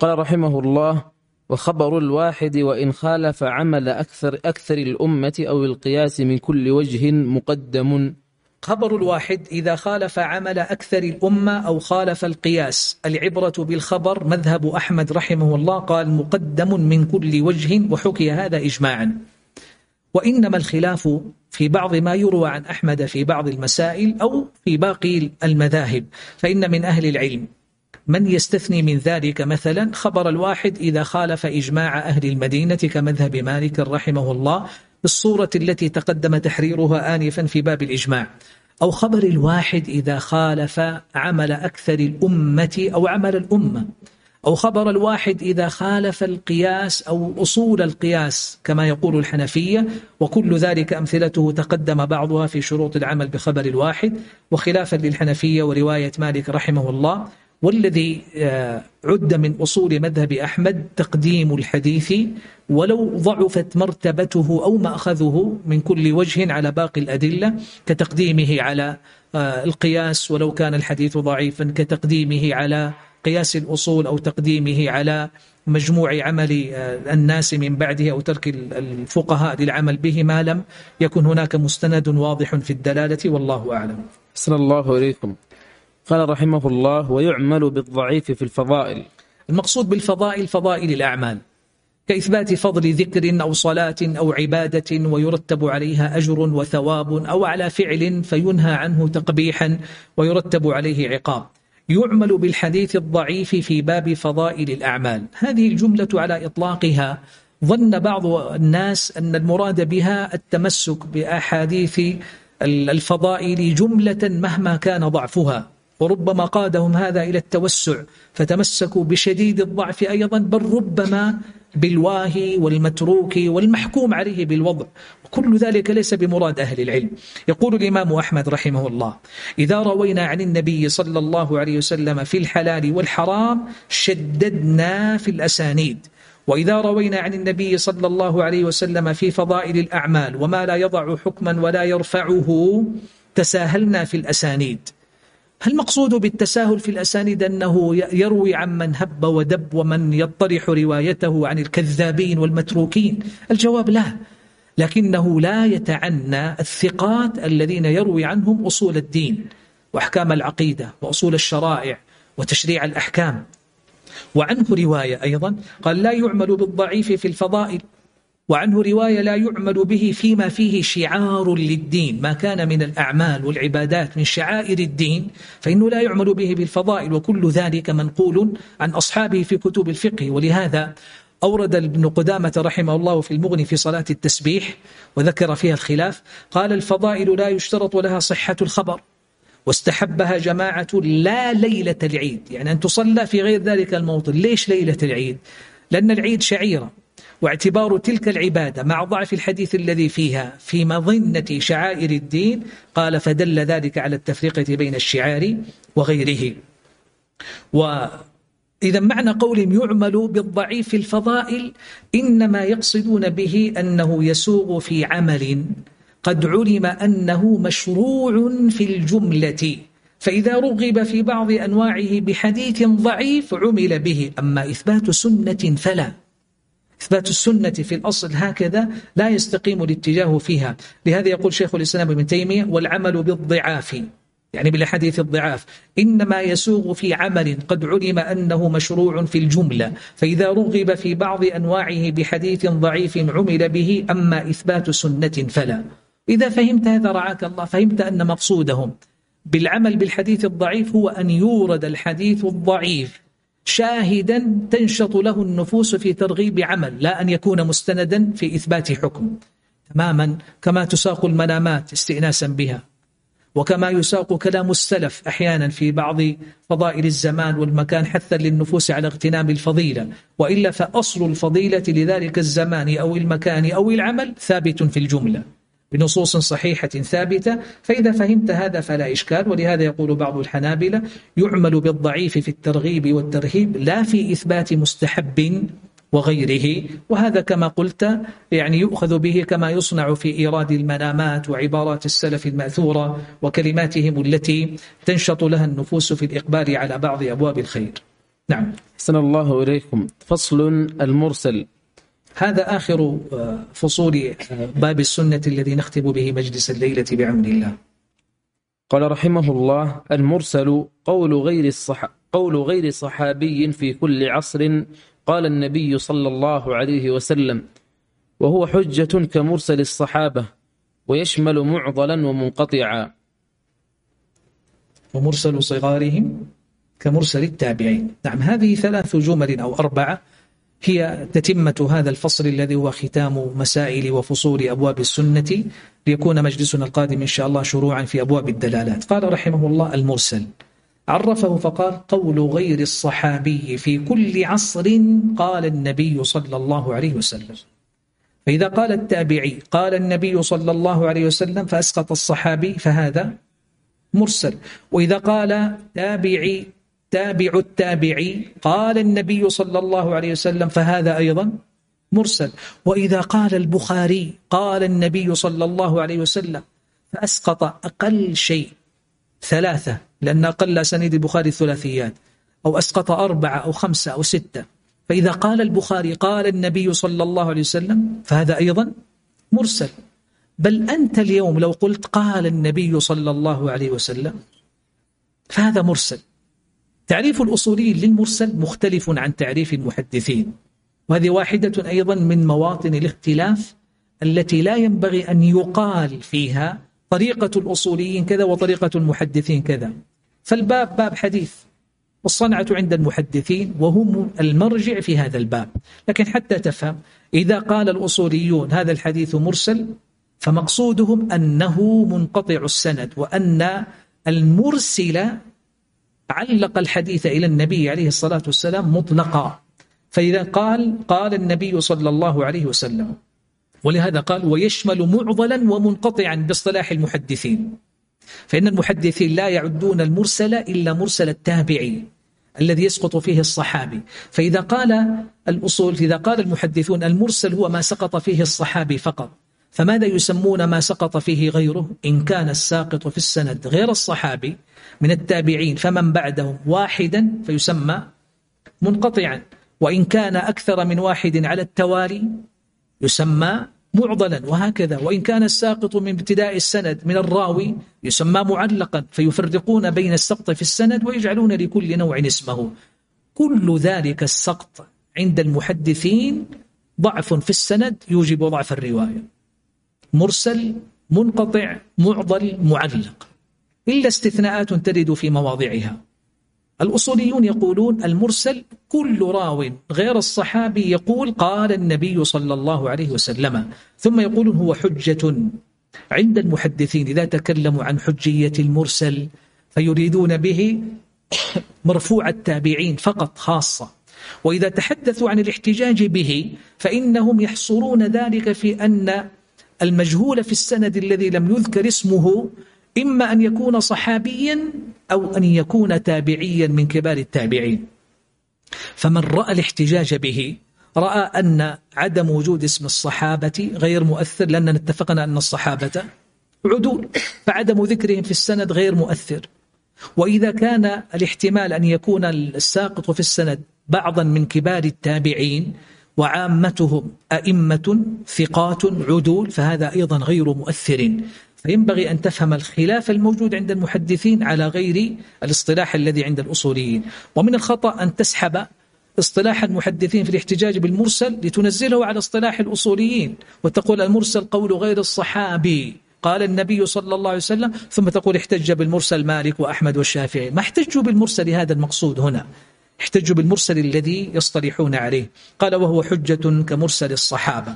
Speaker 2: قال رحمه الله وخبر الواحد وإن خالف عمل أكثر أكثر الأمة أو القياس من كل وجه مقدم خبر الواحد إذا خالف عمل أكثر الأمة أو
Speaker 1: خالف القياس العبرة بالخبر مذهب أحمد رحمه الله قال مقدم من كل وجه وحكي هذا إجماعا وإنما الخلاف في بعض ما يروى عن أحمد في بعض المسائل أو في باقي المذاهب فإن من أهل العلم من يستثني من ذلك مثلا خبر الواحد إذا خالف إجماع أهل المدينة كمذهب مالك رحمه الله بالصورة التي تقدم تحريرها آنفا في باب الإجماع أو خبر الواحد إذا خالف عمل أكثر الأمة أو عمل الأمة أو خبر الواحد إذا خالف القياس أو أصول القياس كما يقول الحنفية وكل ذلك أمثلته تقدم بعضها في شروط العمل بخبر الواحد وخلافا للحنفية ورواية مالك رحمه الله والذي آه، عد من أصول مذهب أحمد تقديم الحديث ولو ضعفت مرتبته أو مأخذه من كل وجه على باقي الأدلة كتقديمه على آه، القياس ولو كان الحديث ضعيفا كتقديمه على قياس الأصول أو تقديمه على مجموع عمل آه، الناس من بعده أو ترك الفقهاء للعمل به ما لم يكن هناك مستند
Speaker 2: واضح في الدلالة والله أعلم صلى الله عليكم قال رحمه الله ويعمل بالضعيف في الفضائل المقصود بالفضائل فضائل الأعمال
Speaker 1: كإثبات فضل ذكر أو صلاة أو عبادة ويرتب عليها أجر وثواب أو على فعل فينهى عنه تقبيحا ويرتب عليه عقاب يعمل بالحديث الضعيف في باب فضائل الأعمال هذه الجملة على إطلاقها ظن بعض الناس أن المراد بها التمسك بأحاديث الفضائل جملة مهما كان ضعفها وربما قادهم هذا إلى التوسع فتمسكوا بشديد الضعف أيضا بل ربما بالواهي والمتروك والمحكوم عليه بالوضع وكل ذلك ليس بمراد أهل العلم يقول الإمام أحمد رحمه الله إذا روينا عن النبي صلى الله عليه وسلم في الحلال والحرام شددنا في الأسانيد وإذا روينا عن النبي صلى الله عليه وسلم في فضائل الأعمال وما لا يضع حكما ولا يرفعه تساهلنا في الأسانيد هل مقصود بالتساهل في الأسانيد أنه يروي عمن هب ودب ومن يطرح روايته عن الكذابين والمتروكين الجواب لا لكنه لا يتعنى الثقات الذين يروي عنهم أصول الدين وأحكام العقيدة وأصول الشرائع وتشريع الأحكام وعنه رواية أيضا قال لا يعمل بالضعيف في الفضائل وعنه رواية لا يعمل به فيما فيه شعار للدين ما كان من الأعمال والعبادات من شعائر الدين فإنه لا يعمل به بالفضائل وكل ذلك منقول عن أصحابه في كتب الفقه ولهذا أورد ابن قدامة رحمه الله في المغني في صلاة التسبيح وذكر فيها الخلاف قال الفضائل لا يشترط لها صحة الخبر واستحبها جماعة لا ليلة العيد يعني أن تصلى في غير ذلك الموطن ليش ليلة العيد؟ لأن العيد شعيرة واعتبار تلك العبادة مع ضعف الحديث الذي فيها في مظنة شعائر الدين قال فدل ذلك على التفرقة بين الشعار وغيره و إذا معنى قولهم يعمل بالضعيف الفضائل إنما يقصدون به أنه يسوغ في عمل قد علم أنه مشروع في الجملة فإذا رغب في بعض أنواعه بحديث ضعيف عمل به أما إثبات سنة فلا إثبات السنة في الأصل هكذا لا يستقيم الاتجاه فيها لهذا يقول شيخ الإسلام ابن تيمية والعمل بالضعاف يعني بالحديث الضعاف إنما يسوغ في عمل قد علم أنه مشروع في الجملة فإذا رغب في بعض أنواعه بحديث ضعيف عمل به أما إثبات سنة فلا إذا فهمت هذا رعاك الله فهمت أن مقصودهم بالعمل بالحديث الضعيف هو أن يورد الحديث الضعيف شاهدا تنشط له النفوس في ترغيب عمل لا أن يكون مستندا في إثبات حكم تماما كما تساق المنامات استئناسا بها وكما يساق كلام السلف أحيانا في بعض فضائل الزمان والمكان حثا للنفوس على اغتنام الفضيلة وإلا فأصل الفضيلة لذلك الزمان أو المكان أو العمل ثابت في الجملة بنصوص صحيحة ثابتة فإذا فهمت هذا فلا إشكال ولهذا يقول بعض الحنابلة يعمل بالضعيف في الترغيب والترهيب لا في إثبات مستحب وغيره وهذا كما قلت يعني يؤخذ به كما يصنع في إيراد المنامات وعبارات السلف المأثورة وكلماتهم التي تنشط لها النفوس في الإقبال على بعض أبواب الخير نعم سن الله إليكم فصل المرسل هذا آخر آه، فصول آه، باب السنة الذي نختم به مجلس الليلة بعون الله
Speaker 2: قال رحمه الله المرسل قول غير الصح قول غير صحابي في كل عصر قال النبي صلى الله عليه وسلم وهو حجة كمرسل الصحابة ويشمل معضلا ومنقطعا ومرسل صغارهم
Speaker 1: كمرسل التابعين نعم هذه ثلاث جمل أو أربعة هي تتمة هذا الفصل الذي هو ختام مسائل وفصول أبواب السنة ليكون مجلسنا القادم إن شاء الله شروعا في أبواب الدلالات قال رحمه الله المرسل عرفه فقال قول غير الصحابي في كل عصر قال النبي صلى الله عليه وسلم فإذا قال التابعي قال النبي صلى الله عليه وسلم فأسقط الصحابي فهذا مرسل وإذا قال تابعي تابع التابعي قال النبي صلى الله عليه وسلم فهذا أيضا مرسل وإذا قال البخاري قال النبي صلى الله عليه وسلم فأسقط أقل شيء ثلاثة لأن أقل أسانيد البخاري الثلاثيات أو أسقط أربعة أو خمسة أو ستة فإذا قال البخاري قال النبي صلى الله عليه وسلم فهذا أيضا مرسل بل أنت اليوم لو قلت قال النبي صلى الله عليه وسلم فهذا مرسل تعريف الأصولي للمرسل مختلف عن تعريف المحدثين وهذه واحدة أيضا من مواطن الاختلاف التي لا ينبغي أن يقال فيها طريقة الأصوليين كذا وطريقة المحدثين كذا فالباب باب حديث والصنعة عند المحدثين وهم المرجع في هذا الباب لكن حتى تفهم إذا قال الأصوليون هذا الحديث مرسل فمقصودهم أنه منقطع السند وأن المرسل علق الحديث إلى النبي عليه الصلاة والسلام مطلقا فإذا قال قال النبي صلى الله عليه وسلم ولهذا قال ويشمل معضلا ومنقطعا باصطلاح المحدثين فإن المحدثين لا يعدون المرسل إلا مرسل التابعي الذي يسقط فيه الصحابي فإذا قال الأصول إذا قال المحدثون المرسل هو ما سقط فيه الصحابي فقط فماذا يسمون ما سقط فيه غيره إن كان الساقط في السند غير الصحابي من التابعين فمن بعدهم واحدا فيسمى منقطعا وإن كان أكثر من واحد على التوالي يسمى معضلا وهكذا وإن كان الساقط من ابتداء السند من الراوي يسمى معلقا فيفرقون بين السقط في السند ويجعلون لكل نوع اسمه كل ذلك السقط عند المحدثين ضعف في السند يوجب ضعف الرواية مرسل منقطع معضل معلق إلا استثناءات ترد في مواضعها الأصوليون يقولون المرسل كل راو غير الصحابي يقول قال النبي صلى الله عليه وسلم ثم يقول هو حجة عند المحدثين إذا تكلموا عن حجية المرسل فيريدون به مرفوع التابعين فقط خاصة وإذا تحدثوا عن الاحتجاج به فإنهم يحصرون ذلك في أن المجهول في السند الذي لم يذكر اسمه إما أن يكون صحابيا أو أن يكون تابعيا من كبار التابعين فمن رأى الاحتجاج به رأى أن عدم وجود اسم الصحابة غير مؤثر لأننا اتفقنا أن الصحابة عدول فعدم ذكرهم في السند غير مؤثر وإذا كان الاحتمال أن يكون الساقط في السند بعضا من كبار التابعين وعامتهم أئمة ثقات عدول فهذا أيضا غير مؤثر فينبغي أن تفهم الخلاف الموجود عند المحدثين على غير الاصطلاح الذي عند الأصوليين ومن الخطأ أن تسحب اصطلاح المحدثين في الاحتجاج بالمرسل لتنزله على اصطلاح الأصوليين وتقول المرسل قول غير الصحابي قال النبي صلى الله عليه وسلم ثم تقول احتج بالمرسل مالك وأحمد والشافعي ما احتجوا بالمرسل هذا المقصود هنا احتجوا بالمرسل الذي يصطلحون عليه قال وهو حجة كمرسل الصحابة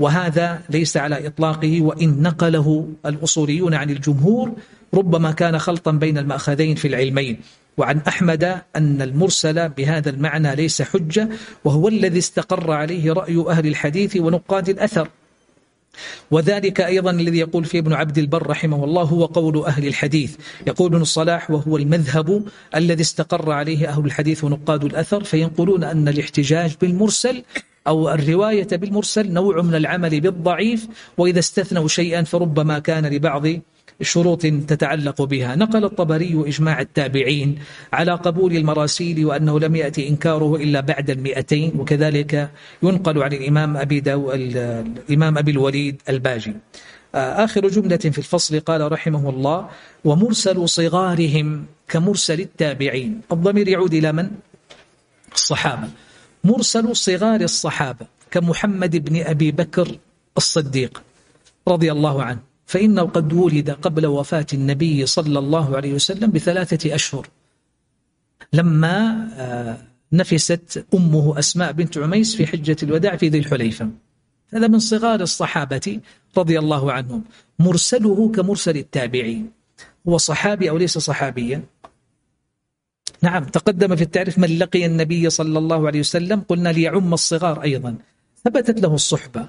Speaker 1: وهذا ليس على إطلاقه وإن نقله الأصوليون عن الجمهور ربما كان خلطا بين المأخذين في العلمين وعن أحمد أن المرسل بهذا المعنى ليس حجة وهو الذي استقر عليه رأي أهل الحديث ونقاد الأثر وذلك أيضا الذي يقول فيه ابن عبد البر رحمه الله هو قول أهل الحديث يقول ابن الصلاح وهو المذهب الذي استقر عليه أهل الحديث ونقاد الأثر فينقلون أن الاحتجاج بالمرسل أو الرواية بالمرسل نوع من العمل بالضعيف وإذا استثنوا شيئا فربما كان لبعض شروط تتعلق بها نقل الطبري إجماع التابعين على قبول المراسيل وأنه لم يأتي إنكاره إلا بعد المئتين وكذلك ينقل عن الإمام أبي, دو الإمام أبي الوليد الباجي آه، آخر جملة في الفصل قال رحمه الله ومرسل صغارهم كمرسل التابعين الضمير يعود إلى من؟ الصحابة مرسل صغار الصحابة كمحمد بن أبي بكر الصديق رضي الله عنه فإنه قد ولد قبل وفاة النبي صلى الله عليه وسلم بثلاثة أشهر لما آه، نفست أمه أسماء بنت عميس في حجة الوداع في ذي الحليفة هذا من صغار الصحابة رضي الله عنهم مرسله كمرسل التابعين هو صحابي أو ليس صحابيا نعم تقدم في التعريف من لقي النبي صلى الله عليه وسلم قلنا ليعم الصغار أيضا ثبتت له الصحبة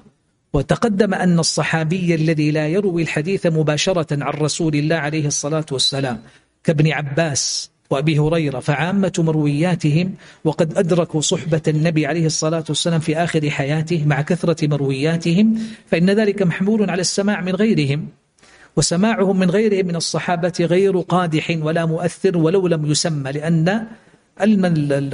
Speaker 1: وتقدم أن الصحابي الذي لا يروي الحديث مباشرة عن رسول الله عليه الصلاة والسلام كابن عباس وأبي هريرة فعامة مروياتهم وقد أدركوا صحبة النبي عليه الصلاة والسلام في آخر حياته مع كثرة مروياتهم فإن ذلك محمول على السماع من غيرهم وسماعهم من غيرهم من الصحابة غير قادح ولا مؤثر ولو لم يسمى لأن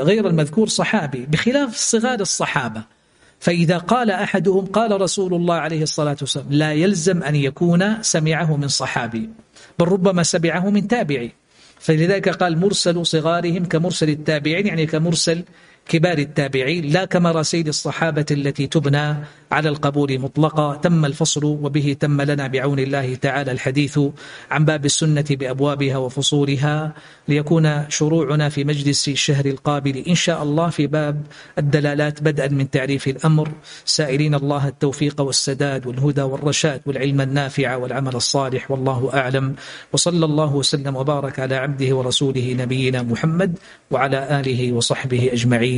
Speaker 1: غير المذكور صحابي بخلاف صغار الصحابة فإذا قال أحدهم قال رسول الله عليه الصلاة والسلام لا يلزم أن يكون سمعه من صحابي بل ربما سمعه من تابعي فلذلك قال مرسل صغارهم كمرسل التابعين يعني كمرسل كبار التابعين لا كمراسيل الصحابة التي تبنى على القبول مطلقا تم الفصل وبه تم لنا بعون الله تعالى الحديث عن باب السنة بأبوابها وفصولها ليكون شروعنا في مجلس الشهر القابل إن شاء الله في باب الدلالات بدءا من تعريف الأمر سائلين الله التوفيق والسداد والهدى والرشاد والعلم النافع والعمل الصالح والله أعلم وصلى الله وسلم وبارك على عبده ورسوله نبينا محمد وعلى آله وصحبه أجمعين